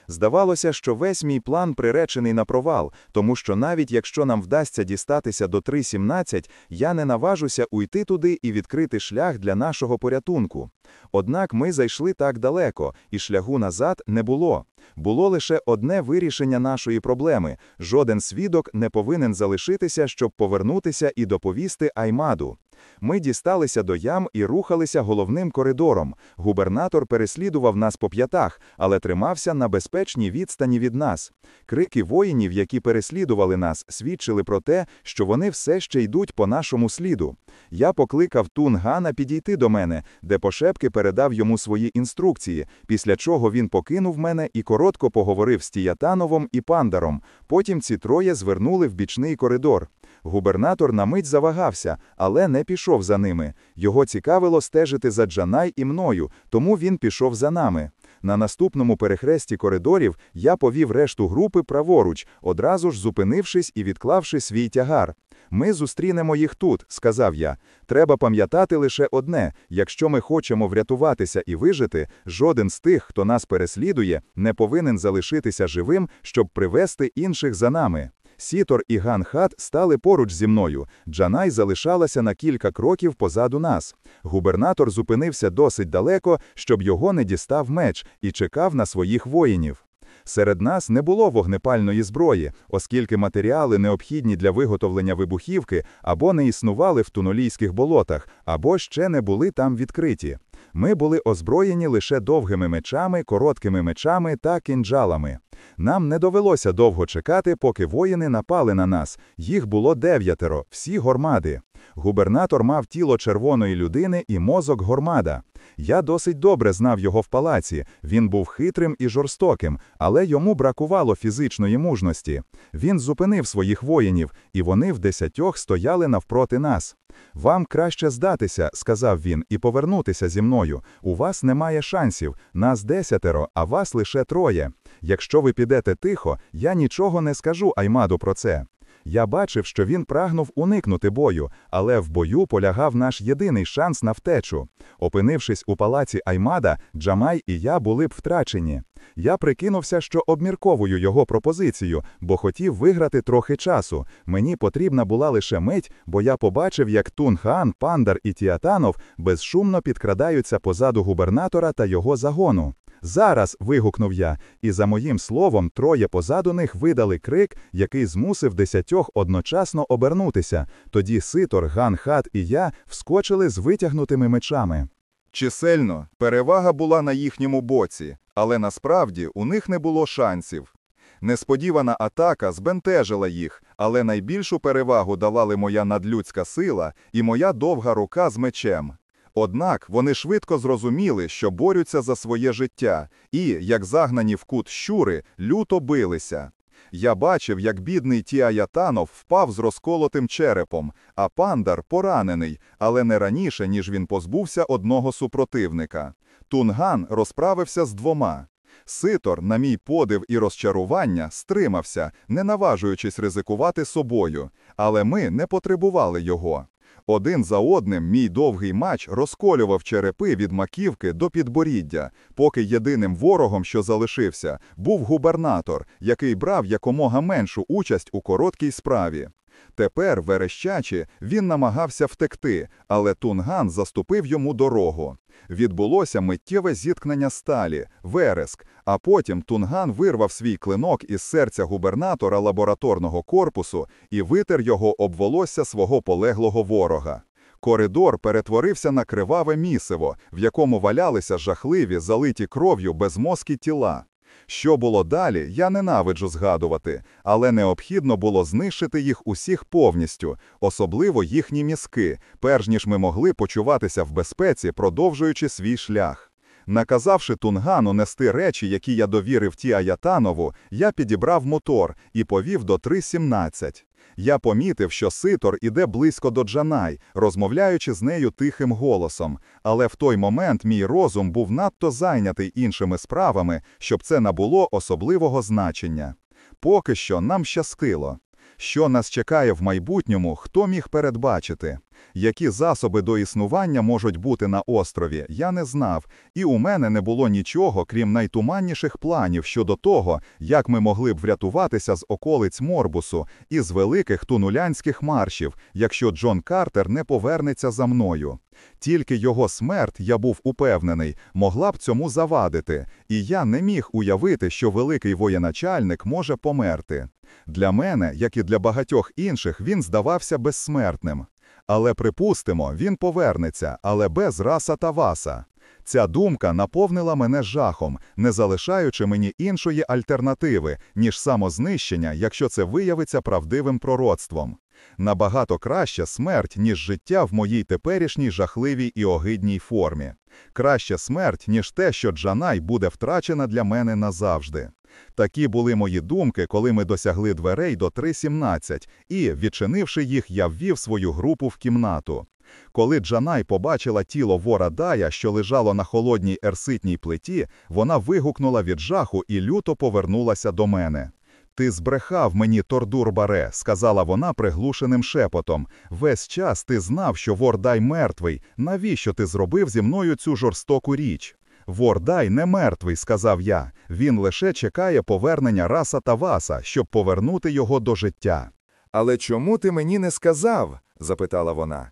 [SPEAKER 2] Здавалося, що весь мій план приречений на провал, тому що навіть якщо нам вдасться дістатися до 3.17, я не наважуся уйти туди і відкрити шлях для нашого порятунку. Однак ми зайшли так далеко, і шляху назад не було. Було лише одне вирішення нашої проблеми: жоден свідок не повинен залишитися, щоб повернутися і доповісти Аймаду. Ми дісталися до ям і рухалися головним коридором. Губернатор переслідував нас по п'ятах, але тримався на безпечній відстані від нас. Крики воїнів, які переслідували нас, свідчили про те, що вони все ще йдуть по нашому сліду. Я покликав Тунгана підійти до мене, де пошепки передав йому свої інструкції, після чого він покинув мене і коротко поговорив з Тіятановом і Пандаром. Потім ці троє звернули в бічний коридор. Губернатор на мить завагався, але не пішов за ними. Його цікавило стежити за Джанай і мною, тому він пішов за нами. На наступному перехресті коридорів я повів решту групи праворуч, одразу ж зупинившись і відклавши свій тягар. Ми зустрінемо їх тут, сказав я. Треба пам'ятати лише одне: якщо ми хочемо врятуватися і вижити, жоден з тих, хто нас переслідує, не повинен залишитися живим, щоб привести інших за нами. Сітор і Ганхат стали поруч зі мною. Джанай залишалася на кілька кроків позаду нас. Губернатор зупинився досить далеко, щоб його не дістав меч, і чекав на своїх воїнів. Серед нас не було вогнепальної зброї, оскільки матеріали, необхідні для виготовлення вибухівки, або не існували в тунолійських болотах, або ще не були там відкриті. Ми були озброєні лише довгими мечами, короткими мечами та кінджалами. Нам не довелося довго чекати, поки воїни напали на нас. Їх було дев'ятеро, всі гормади. Губернатор мав тіло червоної людини і мозок гормада. Я досить добре знав його в палаці. Він був хитрим і жорстоким, але йому бракувало фізичної мужності. Він зупинив своїх воїнів, і вони в десятьох стояли навпроти нас. Вам краще здатися, сказав він, і повернутися зі мною. У вас немає шансів, нас десятеро, а вас лише троє. Якщо ви підете тихо, я нічого не скажу Аймаду про це. Я бачив, що він прагнув уникнути бою, але в бою полягав наш єдиний шанс на втечу. Опинившись у палаці Аймада, Джанай і я були б втрачені. Я прикинувся, що обмірковую його пропозицію, бо хотів виграти трохи часу. Мені потрібна була лише мить, бо я побачив, як Тун-Ган, Пандар і Тіатан-Ов безшумно підкрадаються позаду губернатора та його загону. Зараз. вигукнув я, і за моїм словом, троє позаду них видали крик, який змусив десятьох одночасно обернутися. Тоді Ситор, Ган-Хат і я вскочили з витягнутими мечами.
[SPEAKER 3] Чисельно перевага була на їхньому боці, але насправді у них не було шансів. Несподівана атака збентежила їх, але найбільшу перевагу давали моя надлюдська сила і моя довга рука з мечем. Однак вони швидко зрозуміли, що борються за своє життя, і, як загнані в кут щури, люто билися. Я бачив, як бідний Тіаятанов впав з розколотим черепом, а пандар поранений, але не раніше, ніж він позбувся одного супротивника. Тунган розправився з двома. Ситор, на мій подив і розчарування, стримався, не наважуючись ризикувати собою, але ми не потребували його. Один за одним мій довгий мач розколював черепи від маківки до підборіддя, поки єдиним ворогом, що залишився, був губернатор, який брав якомога меншу участь у короткій справі. Тепер, верещачи, він намагався втекти, але Тунган заступив йому дорогу. Відбулося миттєве зіткнення сталі, вереск, а потім Тунган вирвав свій клинок із серця губернатора лабораторного корпусу і витер його об волосся свого полеглого ворога. Коридор перетворився на криваве місиво, в якому валялися жахливі, залиті кров'ю безмозкі тіла. Що було далі, я ненавиджу згадувати, але необхідно було знищити їх усіх повністю, особливо їхні мізки, перш ніж ми могли почуватися в безпеці, продовжуючи свій шлях. Наказавши Тунгану нести речі, які я довірив Тіаятанову, я підібрав мотор і повів до 3.17. Я помітив, що Ситор іде близько до Джанай, розмовляючи з нею тихим голосом, але в той момент мій розум був надто зайнятий іншими справами, щоб це набуло особливого значення. Поки що нам щастило. Що нас чекає в майбутньому, хто міг передбачити? Які засоби до існування можуть бути на острові, я не знав, і у мене не було нічого, крім найтуманніших планів щодо того, як ми могли б врятуватися з околиць Морбусу і з великих тунулянських маршів, якщо Джон Картер не повернеться за мною. Тільки його смерть, я був упевнений, могла б цьому завадити, і я не міг уявити, що великий воєначальник може померти. Для мене, як і для багатьох інших, він здавався безсмертним.
[SPEAKER 1] Але припустимо, він повернеться, але без раса та васа. Ця думка наповнила мене жахом, не залишаючи мені іншої альтернативи, ніж самознищення, якщо це виявиться правдивим пророцтвом. Набагато краще смерть, ніж життя в моїй теперішній жахливій і огидній формі. Краще смерть, ніж те, що Джанай буде втрачена для мене назавжди. Такі були мої думки, коли ми досягли дверей до 3.17, і, відчинивши їх, я ввів свою групу в кімнату. Коли Джанай побачила тіло вора Дая, що лежало на холодній ерситній плиті, вона вигукнула від жаху і люто повернулася до мене. Ти збрехав мені, Тордур Баре, сказала вона приглушеним шепотом. Весь час ти знав, що Вордай мертвий. Навіщо ти зробив зі мною цю жорстоку річ? Вордай не мертвий, сказав я. Він лише чекає повернення раса та васа, щоб повернути його до життя.
[SPEAKER 2] Але чому ти мені не сказав? запитала вона.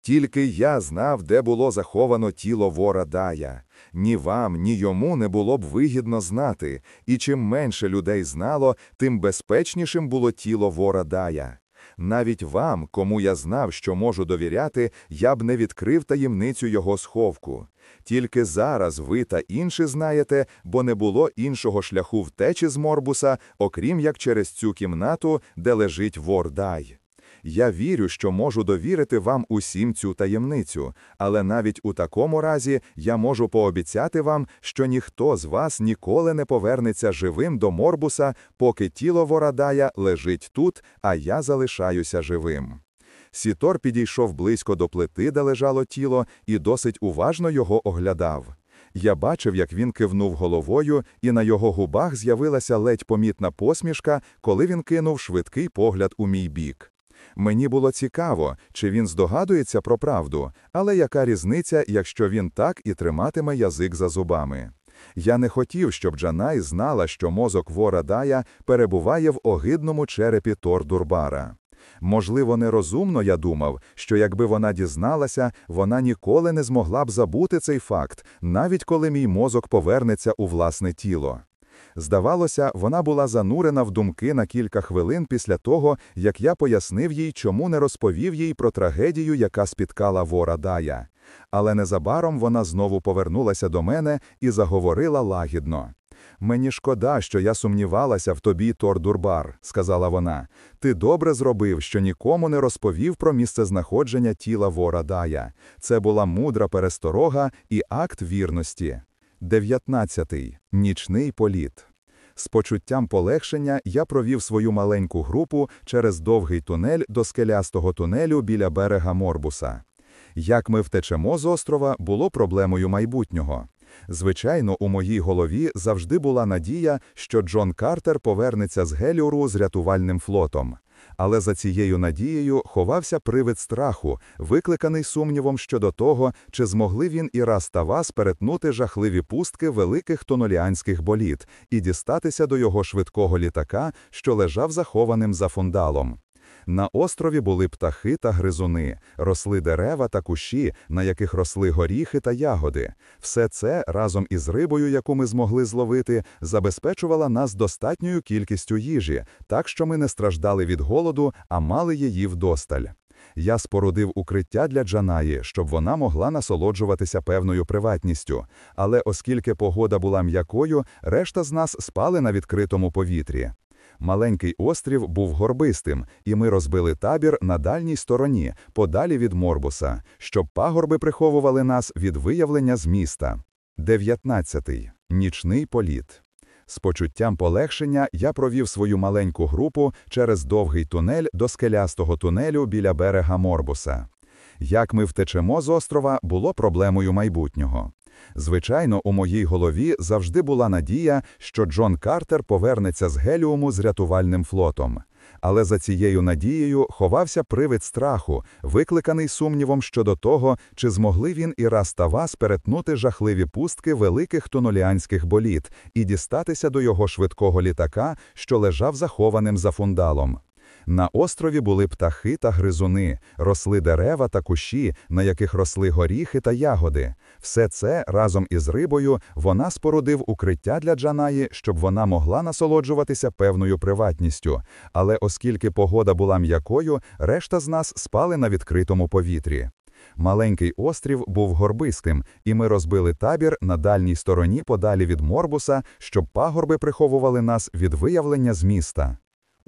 [SPEAKER 2] Тільки я знав, де було заховано тіло вора Дая. Ні вам, ні йому не було б вигідно знати, і чим менше людей знало, тим безпечнішим було тіло вора Дая. Навіть вам, кому я знав, що можу довіряти, я б не відкрив таємницю його сховку. Тільки зараз ви та інші знаєте, бо не було іншого шляху втечі з Морбуса, окрім як через цю кімнату, де лежить вор Дай. Я вірю, що можу довірити вам усім цю таємницю, але навіть у такому разі я можу пообіцяти вам, що ніхто з вас ніколи не повернеться живим до Морбуса, поки тіло Ворадая лежить тут, а я залишаюся живим. Сітор підійшов близько до плити, де лежало тіло, і досить уважно його оглядав. Я бачив, як він кивнув головою, і на його губах з'явилася ледь помітна посмішка, коли він кинув швидкий погляд у мій бік. Мені було цікаво, чи він здогадується про правду, але яка різниця, якщо він так і триматиме язик за зубами? Я не хотів, щоб Джанай знала, що мозок вора Дая перебуває в огидному черепі Тор-Дурбара. Можливо, нерозумно я думав, що якби вона дізналася, вона ніколи не змогла б забути цей факт, навіть коли мій мозок повернеться у власне тіло. Здавалося, вона була занурена в думки на кілька хвилин після того, як я пояснив їй, чому не розповів їй про трагедію, яка спіткала вора Дая. Але незабаром вона знову повернулася до мене і заговорила лагідно. Мені шкода, що я сумнівалася в тобі, Тор Дурбар, сказала вона. Ти добре зробив, що нікому не розповів про місцезнаходження тіла вора Дая. Це була мудра пересторога і акт вірності. 19. Нічний політ. З почуттям полегшення я провів свою маленьку групу через довгий тунель до скелястого тунелю біля берега Морбуса. Як ми втечемо з острова, було проблемою майбутнього. Звичайно, у моїй голові завжди була надія, що Джон Картер повернеться з Геліору з рятувальним флотом. Але за цією надією ховався привид страху, викликаний сумнівом щодо того, чи змогли він і раз та вас перетнути жахливі пустки великих тоноліанських боліт і дістатися до його швидкого літака, що лежав захованим за фундалом. На острові були птахи та гризуни, росли дерева та кущі, на яких росли горіхи та ягоди. Все це разом із рибою, яку ми змогли зловити, забезпечувало нас достатньою кількістю їжі, так що ми не страждали від голоду, а мали її вдосталь. Я спорудив укриття для Джанаї, щоб вона могла насолоджуватися певною приватністю. Але оскільки погода була м'якою, решта з нас спали на відкритому повітрі. Маленький острів був горбистим, і ми розбили табір на дальній стороні, подалі від Морбуса, щоб пагорби приховували нас від виявлення з міста. 19. Нічний політ. З почуттям полегшення я провів свою маленьку групу через довгий тунель до скелястого тунелю біля берега Морбуса. Як ми втечемо з острова, було проблемою майбутнього. Звичайно, у моїй голові завжди була надія, що Джон Картер повернеться з Геліуму з рятувальним флотом. Але за цією надією ховався привид страху, викликаний сумнівом щодо того, чи змогли він і раз та вас перетнути жахливі пустки великих тоноліанських боліт і дістатися до його швидкого літака, що лежав захованим за фундалом.
[SPEAKER 1] На острові були птахи та гризуни, росли дерева та кущі, на яких росли горіхи та ягоди. Все це разом із рибою вона спорудив укриття для Джанаї, щоб вона могла насолоджуватися певною приватністю. Але оскільки погода була м'якою, решта з нас спали на відкритому повітрі. Маленький острів був горбистим, і ми розбили табір на дальній стороні подалі від Морбуса, щоб пагорби приховували нас від виявлення з міста.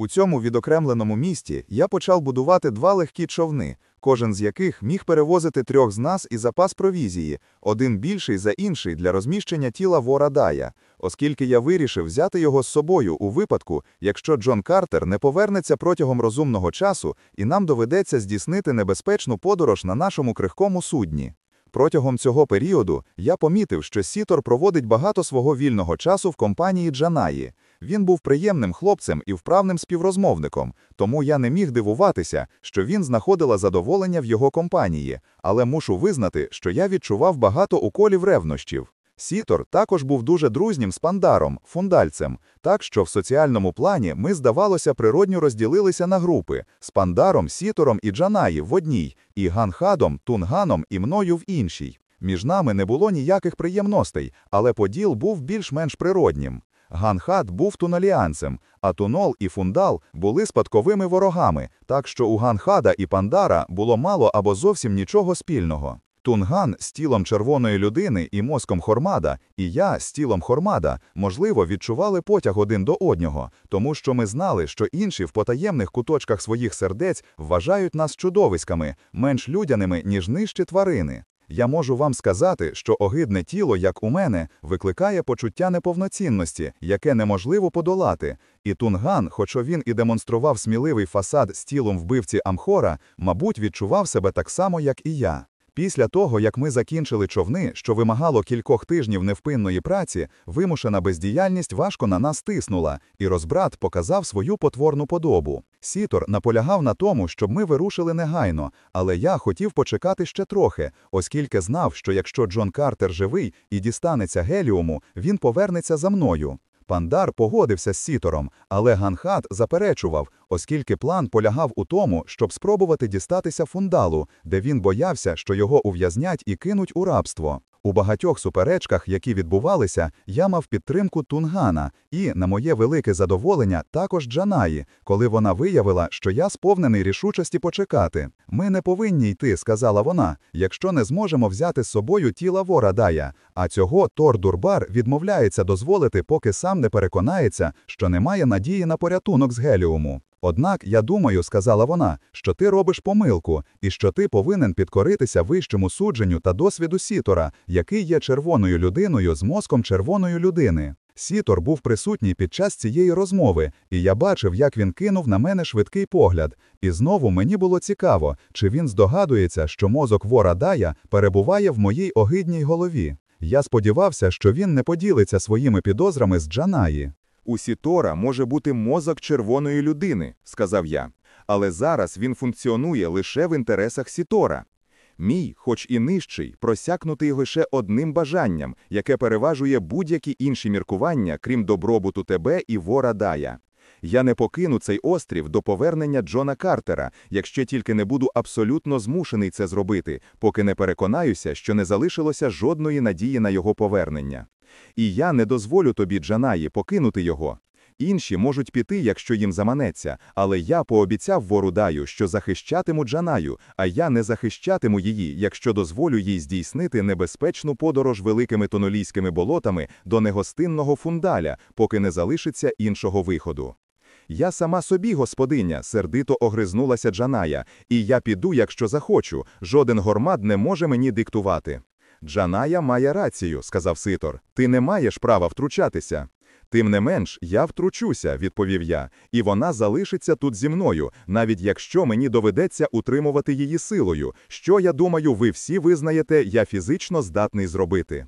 [SPEAKER 3] У цьому відокремленому місті я почав будувати два легкі човни, кожен з яких міг перевозити трьох з нас і запас провізії, один більший за інший для розміщення тіла вора Дая, оскільки я вирішив взяти його з собою у випадку, якщо Джон Картер не повернеться протягом розумного часу і нам доведеться здійснити небезпечну подорож на нашому крихкому судні. Протягом цього періоду я помітив, що Сітор проводить багато свого вільного часу в компанії Джанаї. Він був приємним хлопцем і вправним співрозмовником, тому я не міг дивуватися, що він знаходила задоволення в його компанії, але мушу визнати, що я відчував багато уколів ревнощів. Сітор також був дуже друзнім з пандаром, фундальцем, так що в соціальному плані ми, здавалося, природньо розділилися на групи з пандаром, сітором і Джанаї в одній, і Ганхадом, Тунганом і мною в іншій. Між нами не було ніяких приємностей, але поділ був більш-менш природнім. Ганхад був туналіанцем, а Тунол і Фундал були спадковими ворогами, так що у Ганхада і Пандара було мало або зовсім нічого спільного. Тунган з тілом червоної людини і мозком Хормада, і я з тілом Хормада, можливо, відчували потяг один до одного, тому що ми знали, що інші в потаємних куточках своїх сердець вважають нас чудовиськами, менш людяними, ніж нижчі тварини. Я можу вам сказати, що огидне тіло, як у мене, викликає почуття неповноцінності, яке неможливо подолати. І Тунган, хоча він і демонстрував сміливий фасад з тілом вбивці Амхора, мабуть, відчував себе так само, як і я. Після того, як ми закінчили човни, що вимагало кількох тижнів невпинної праці, вимушена бездіяльність важко на нас тиснула, і розбрат показав свою потворну подобу. Сітор наполягав на тому, щоб ми вирушили негайно, але я хотів почекати ще трохи, оскільки знав, що якщо Джон Картер живий і дістанеться геліуму, він повернеться за мною. Пандар погодився з Сітором, але Ганхат заперечував, оскільки план полягав у тому, щоб спробувати дістатися фундалу, де він боявся, що його ув'язнять і кинуть у рабство. У багатьох суперечках, які відбувалися, я мав підтримку Тунгана і, на моє велике задоволення, також Джанаї, коли вона виявила, що я сповнений рішучості почекати. Ми не повинні йти, сказала вона, якщо не зможемо взяти з собою тіла вора Дая, а цього Тор Дурбар відмовляється дозволити, поки сам не переконається, що немає надії на порятунок з геліуму. Однак я думаю, сказала вона, що ти робиш помилку і що ти повинен підкоритися вищому судженню та досвіду Сітора, який є червоною людиною з мозком червоної людини. Сітор був присутній під час цієї розмови, і я бачив, як він кинув на мене швидкий погляд. І знову мені було цікаво, чи він здогадується, що мозок вора Дая перебуває в моїй огидній голові. Я сподівався, що він не поділиться своїми підозрами з Джанаї.
[SPEAKER 2] У Сітора може бути мозок червоної людини, сказав я. Але зараз він функціонує лише в інтересах Сітора. Мій, хоч і нижчий, просякнутий лише одним бажанням, яке переважує будь-які інші міркування, крім добробуту тебе і вора Дая. Я не покину цей острів до повернення Джона Картера, якщо тільки не буду абсолютно змушений це зробити, поки не переконаюся, що не залишилося жодної надії на його повернення. І я не дозволю тобі, Джанаї, покинути його. Інші можуть піти, якщо їм заманеться, але я пообіцяв ворудаю, що захищатиму Джанаю, а я не захищатиму її, якщо дозволю їй здійснити небезпечну подорож великими тонолійськими болотами до негостинного фундаля, поки не залишиться іншого виходу. Я сама собі, господиня, сердито огризнулася Джаная, і я піду, якщо захочу. Жоден гормад не може мені диктувати. Джаная має рацію, сказав Ситор. Ти не маєш права втручатися. Тим не менш, я втручуся, відповів я, і вона залишиться тут зі мною, навіть якщо мені доведеться утримувати її силою, що, я думаю, ви всі визнаєте, я фізично здатний зробити.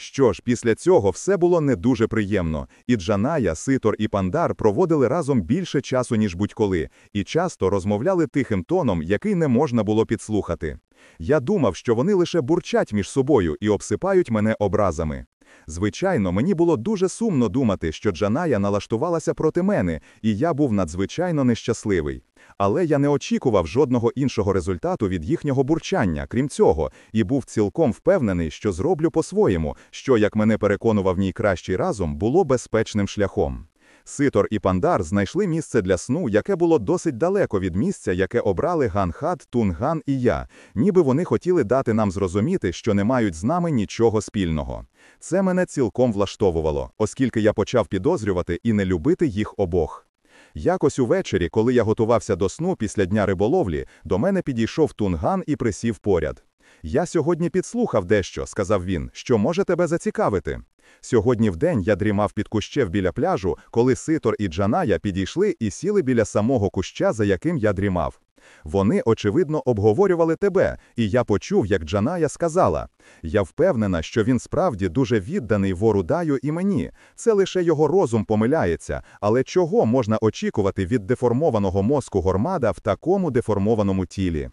[SPEAKER 2] Що ж, після цього все було не дуже приємно, і Джаная, Ситор і Пандар проводили разом більше часу, ніж будь-коли, і часто розмовляли тихим тоном, який не можна було підслухати. Я думав, що вони лише бурчать між собою і обсипають мене образами.
[SPEAKER 1] Звичайно, мені було дуже сумно думати, що Джаная налаштувалася проти мене, і я був надзвичайно нещасливий. Але я не очікував жодного іншого результату від їхнього бурчання, крім цього, і був цілком впевнений, що зроблю по-своєму, що, як мене переконував мій кращий разум, було безпечним шляхом. Ситор і Пандар знайшли місце для сну, яке було досить далеко від місця, яке обрали Ганхат, Тунган і я, ніби вони хотіли дати нам зрозуміти, що не мають з нами нічого спільного. Це мене цілком влаштовувало, оскільки я почав підозрювати і не любити їх обох. Якось увечері, коли я готувався до сну після дня риболовлі, до мене підійшов Тунган і присів поряд. Я сьогодні підслухав дещо, сказав він, що може тебе зацікавити. Сьогодні вдень я дрімав під кущев біля пляжу, коли Ситор і Джаная підійшли і сіли біля самого куща, за яким я дрімав. Вони, очевидно, обговорювали тебе, і я почув, як Джаная сказала: Я впевнена, що він справді дуже відданий вору Даю і мені. Це лише його розум помиляється, але чого можна очікувати від деформованого мозку гормада в такому деформованому тілі?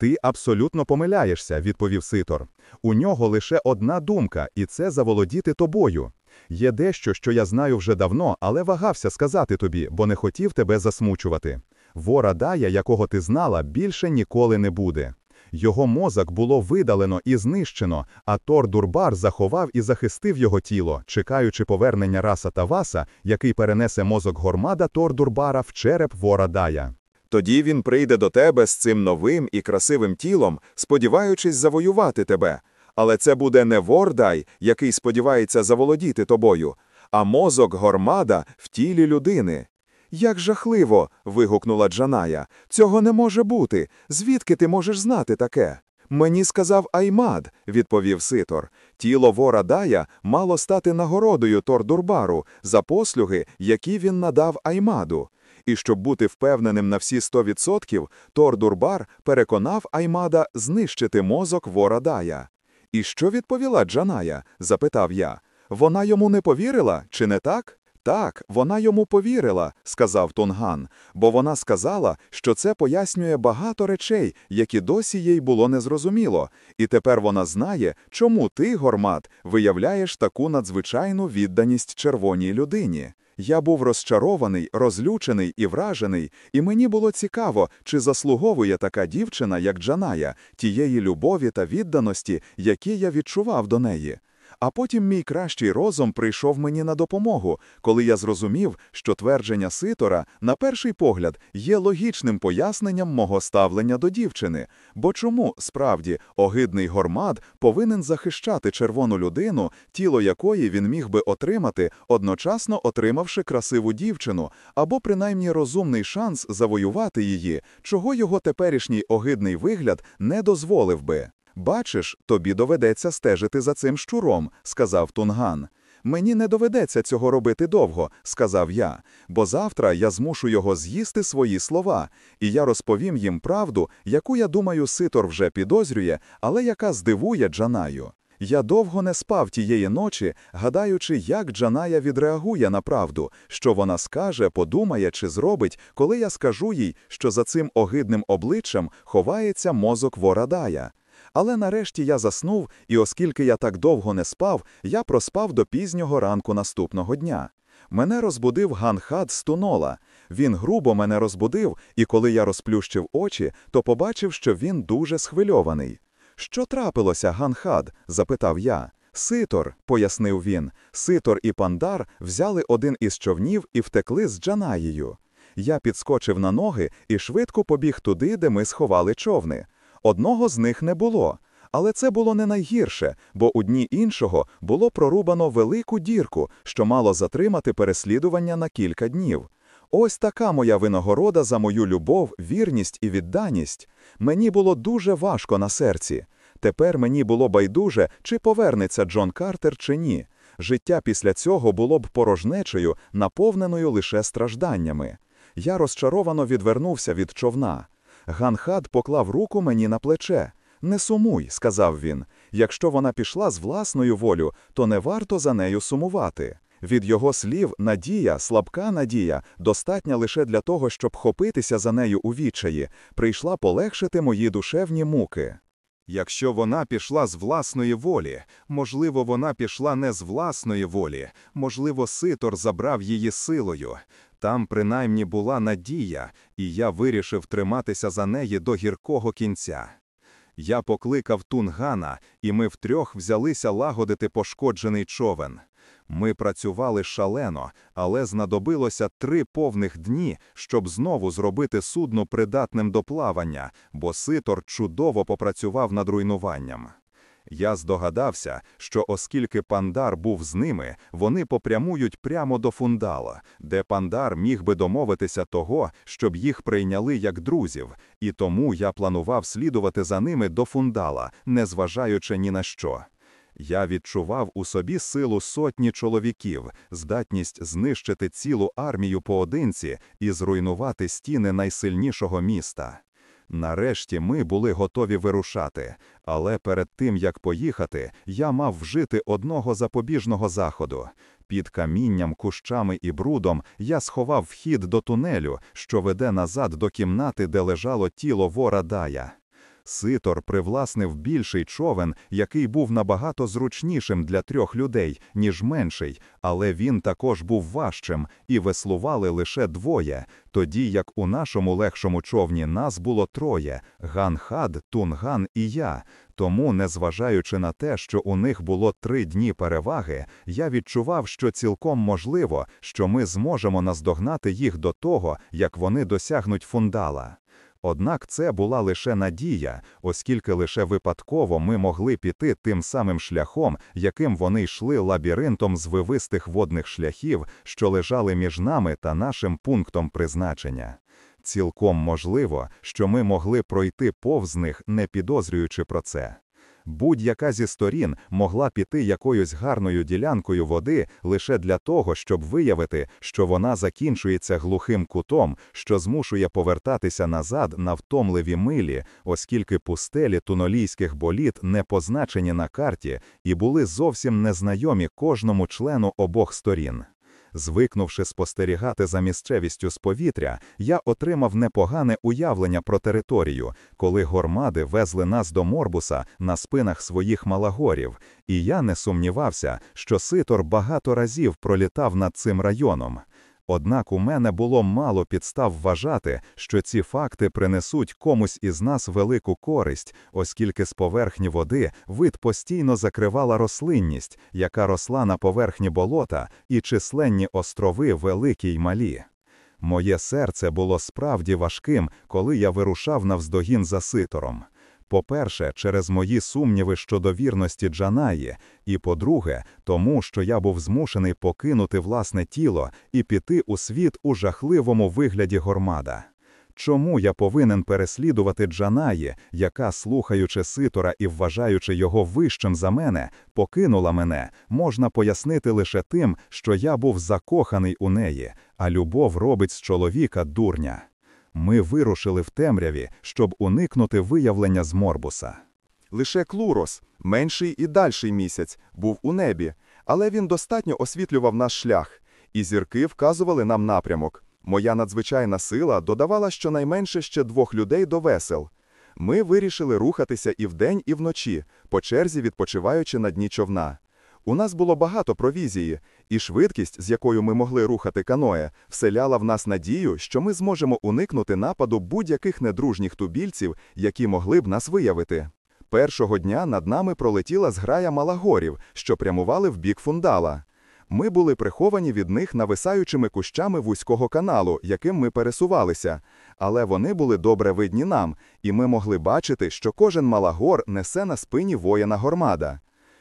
[SPEAKER 1] Ти абсолютно помиляєшся, відповів Ситор. У нього лише одна думка, і це заволодіти тобою. Є дещо, що я знаю вже давно, але вагався сказати тобі, бо не хотів тебе засмучувати. Вора Дая, якого ти знала, більше ніколи не буде. Його мозок було видалено і знищено, а Тор Дурбар заховав і захистив його тіло, чекаючи повернення раса Таваса, який перенесе мозок гормада Тор Дурбара в череп вора Дая.
[SPEAKER 3] Тоді він прийде до тебе з цим новим і красивим тілом, сподіваючись завоювати тебе. Але це буде не Вордай, який сподівається заволодіти тобою, а мозок гормада в тілі людини. Як жахливо. вигукнула Джаная. Цього не може бути. Звідки ти можеш знати таке? Мені сказав Аймад, відповів Ситор. Тіло вора Дая мало стати нагородою Тордурбару за послуги, які він надав Аймаду. І щоб бути впевненим на всі 100%, Тордурбар переконав Аймада знищити мозок вора Дая. І що відповіла Джаная? запитав я. Вона йому не повірила, чи не так? Так, вона йому повірила, сказав Тунган, бо вона сказала, що це пояснює багато речей, які досі їй було незрозуміло, і тепер вона знає, чому ти, Гормат, виявляєш таку надзвичайну відданість червоній людині. Я був розчарований, розлючений і вражений, і мені було цікаво, чи заслуговує така дівчина, як Джаная, тієї любові та відданості, які я відчував до неї. А потім мій кращий розум прийшов мені на допомогу, коли я зрозумів, що твердження Ситора, на перший погляд, є логічним поясненням мого ставлення до дівчини. Бо чому, справді, огидний гормад повинен захищати червону людину, тіло якої він міг би отримати, одночасно отримавши красиву дівчину, або принаймні розумний шанс завоювати її, чого його теперішній огидний вигляд не дозволив би. Бачиш, тобі доведеться стежити за цим щуром, сказав Тунган. Мені не доведеться цього робити довго, сказав я, бо завтра я змушу його з'їсти свої слова, і я розповім їм правду, яку, я думаю, Ситор вже підозрює, але яка здивує Джанаю. Я довго не спав тієї ночі, гадаючи, як Джаная відреагує на правду, що вона скаже, подумає чи зробить, коли я скажу їй, що за цим огидним обличчям ховається мозок Ворадая. Але нарешті я заснув, і оскільки я так довго не спав, я проспав до пізнього ранку наступного дня. Мене розбудив Ганхад з тунола. Він грубо мене розбудив, і коли я розплющив очі, то побачив, що він дуже схвильований. Що трапилося, Ганхад? запитав я. Ситор, пояснив він, Ситор і Пандар взяли один із човнів і втекли з Джанаєю. Я підскочив на ноги і швидко побіг туди, де ми сховали човни. Одного з них не було. Але це було не найгірше, бо у дні іншого було прорубано велику дірку, що мало затримати переслідування на кілька днів. Ось така моя винагорода за мою любов, вірність і відданість. Мені було дуже важко на серці. Тепер мені було байдуже, чи повернеться Джон Картер, чи ні. Життя після цього було б порожнечею, наповненою лише стражданнями. Я розчаровано відвернувся від човна. Ганхад поклав руку мені на плече. Не сумуй, сказав він. Якщо вона пішла з власною волю, то не варто за нею сумувати. Від його слів, надія, слабка надія, достатня лише для того, щоб хопитися за нею у відчаї, прийшла полегшити мої душевні муки.
[SPEAKER 2] Якщо вона пішла з власної волі, можливо, вона пішла не з власної волі, можливо, Ситор забрав її силою. Там принаймні була надія, і я вирішив триматися за неї до гіркого кінця. Я покликав Тунгана, і ми втрьох взялися лагодити пошкоджений човен. Ми працювали шалено, але знадобилося три повних дні, щоб знову зробити судно придатним до плавання, бо Ситор чудово попрацював над руйнуванням. Я здогадався, що оскільки Пандар був з ними, вони попрямують прямо до фундала, де Пандар міг би домовитися того, щоб їх прийняли як друзів, і тому я планував слідувати за ними до фундала, незважаючи ні на що. Я відчував у собі силу сотні чоловіків, здатність знищити цілу армію поодинці і зруйнувати стіни найсильнішого міста. Нарешті ми були готові вирушати, але перед тим як поїхати, я мав вжити одного запобіжного заходу. Під камінням, кущами і брудом я сховав вхід до тунелю, що веде назад до кімнати, де лежало тіло вора Дая. Ситор привласнив більший човен, який був набагато зручнішим для трьох людей, ніж менший, але він також був важчим, і веслували лише двоє, тоді як у нашому легшому човні нас було троє Ганхад, Тунган і я. Тому, незважаючи на те, що у них було три дні переваги, я відчував, що цілком можливо, що ми зможемо наздогнати їх до того, як вони досягнуть фундала. Однак це була лише надія, оскільки лише випадково ми могли піти тим самим шляхом, яким вони йшли лабіринтом звивистих водних шляхів, що лежали між нами та нашим пунктом призначення. Цілком можливо, що ми могли пройти повз них, не підозрюючи про це. Будь-яка зі сторін могла піти якоюсь гарною ділянкою води лише для того, щоб виявити, що вона закінчується глухим кутом, що змушує повертатися назад на втомливі милі, оскільки пустелі тунолійських боліт не позначені на карті і були зовсім незнайомі кожному члену обох сторін. Звикнувши спостерігати за місцевістю з повітря, я отримав непогане уявлення про територію, коли гормади везли нас до Морбуса на спинах своїх малагорів, і я не сумнівався, що Ситор багато разів пролітав над цим районом. Однак у мене було мало підстав вважати, що ці факти принесуть комусь із нас велику користь, оскільки з поверхні води вид постійно закривала рослинність, яка росла на поверхні болота, і численні острови великі й малі. Моє серце було справді важким, коли я вирушав навздогін за ситором. По-перше, через мої сумніви щодо вірності Джанаї, і по-друге, тому що я був змушений покинути власне тіло і піти у світ у жахливому вигляді гормада. Чому я повинен переслідувати Джанаї, яка, слухаючи ситора і вважаючи його вищим за мене, покинула мене, можна пояснити лише тим, що я був закоханий у неї, а любов робить з чоловіка дурня. Ми вирушили в темряві, щоб уникнути виявлення з Морбуса.
[SPEAKER 3] Лише Клурос, менший і дальший місяць, був у небі, але він достатньо освітлював наш шлях, і зірки вказували нам напрямок. Моя надзвичайна сила додавала щонайменше ще двох людей до весел. Ми вирішили рухатися і вдень, і вночі, по черзі відпочиваючи на дні човна. У нас було багато провізії, і швидкість, з якою ми могли рухати каное, вселяла в нас надію, що ми зможемо уникнути нападу будь-яких недружніх тубільців, які могли б нас виявити. Першого дня над нами пролетіла зграя малагорів, що прямували в бік фундала. Ми були приховані від них нависаючими кущами вузького каналу, яким ми пересувалися, але вони були добре видні нам, і ми могли бачити, що кожен малагор несе на спині воїна гормада.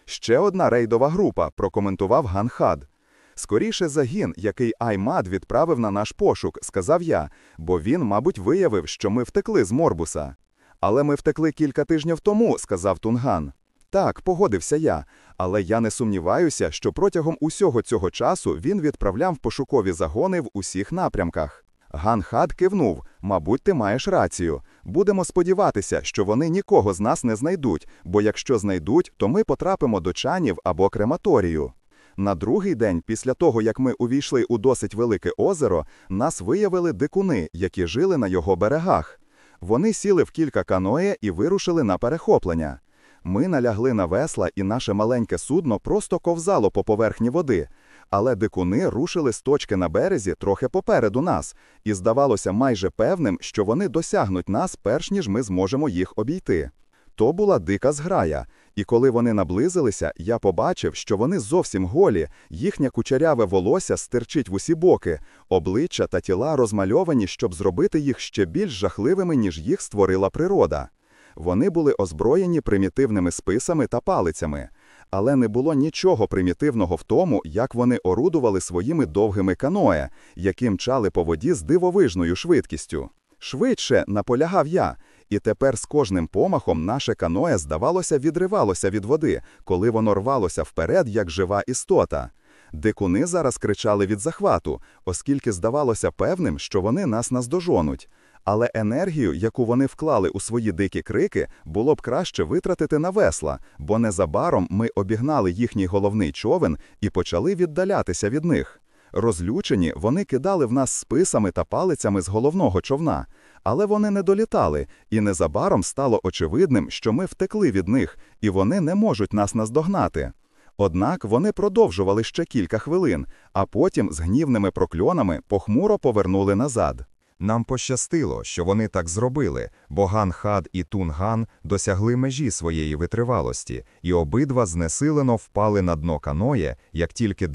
[SPEAKER 3] Ще одна рейдова група, прокоментував Ганхад. Скоріше загін, який Аймад відправив на наш пошук, сказав я, бо він, мабуть, виявив, що ми втекли з Морбуса. Але ми втекли кілька тижнів тому, сказав Тунган. Так, погодився я, але я не сумніваюся, що протягом усього цього часу він відправляв пошукові загони в усіх напрямках. Ганхад кивнув, мабуть, ти маєш рацію. Будемо сподіватися, що вони нікого з нас не знайдуть, бо якщо знайдуть, то ми потрапимо до чанів або крематорію. На другий день, після того, як ми увійшли у досить велике озеро, нас виявили дикуни, які жили на його берегах.
[SPEAKER 1] Вони сіли в кілька каное і вирушили на перехоплення. Ми налягли на весла, і наше маленьке судно просто ковзало по поверхні води. Але дикуни рушили з точки на березі трохи попереду нас, і здавалося майже певним, що вони досягнуть нас, перш ніж ми зможемо їх обійти. То була дика зграя, і коли вони наблизилися, я побачив, що вони зовсім голі, їхнє кучеряве волосся стирчить в усі боки, обличчя та тіла розмальовані, щоб зробити їх ще більш жахливими, ніж їх створила природа. Вони були озброєні примітивними списами та палицями, але не було нічого примітивного в тому, як вони орудували своїми довгими каное, які мчали по воді з дивовижною швидкістю. Швидше наполягав я, і тепер з кожним помахом наше каное, здавалося, відривалося від води, коли воно рвалося вперед, як жива істота. Дикуни зараз кричали від захвату, оскільки здавалося певним, що вони нас наздожонуть. Але енергію, яку вони вклали у свої дикі крики, було б краще витратити на весла, бо незабаром ми обігнали їхній головний човен і почали віддалятися від них. Розлючені, вони кидали в нас списами та палицями з головного човна, але вони не долітали, і незабаром стало очевидним, що ми втекли від них, і вони не можуть нас наздогнати. Однак вони продовжували ще кілька хвилин, а потім з гнівними прокльонами похмуро повернули назад.
[SPEAKER 2] Нам пощастило, що вони так зробили, бо Ган-Хад і Тун-Ган досягли межі своєї витривалості, і обидва знесилено впали на дно каноє, як тільки дикуни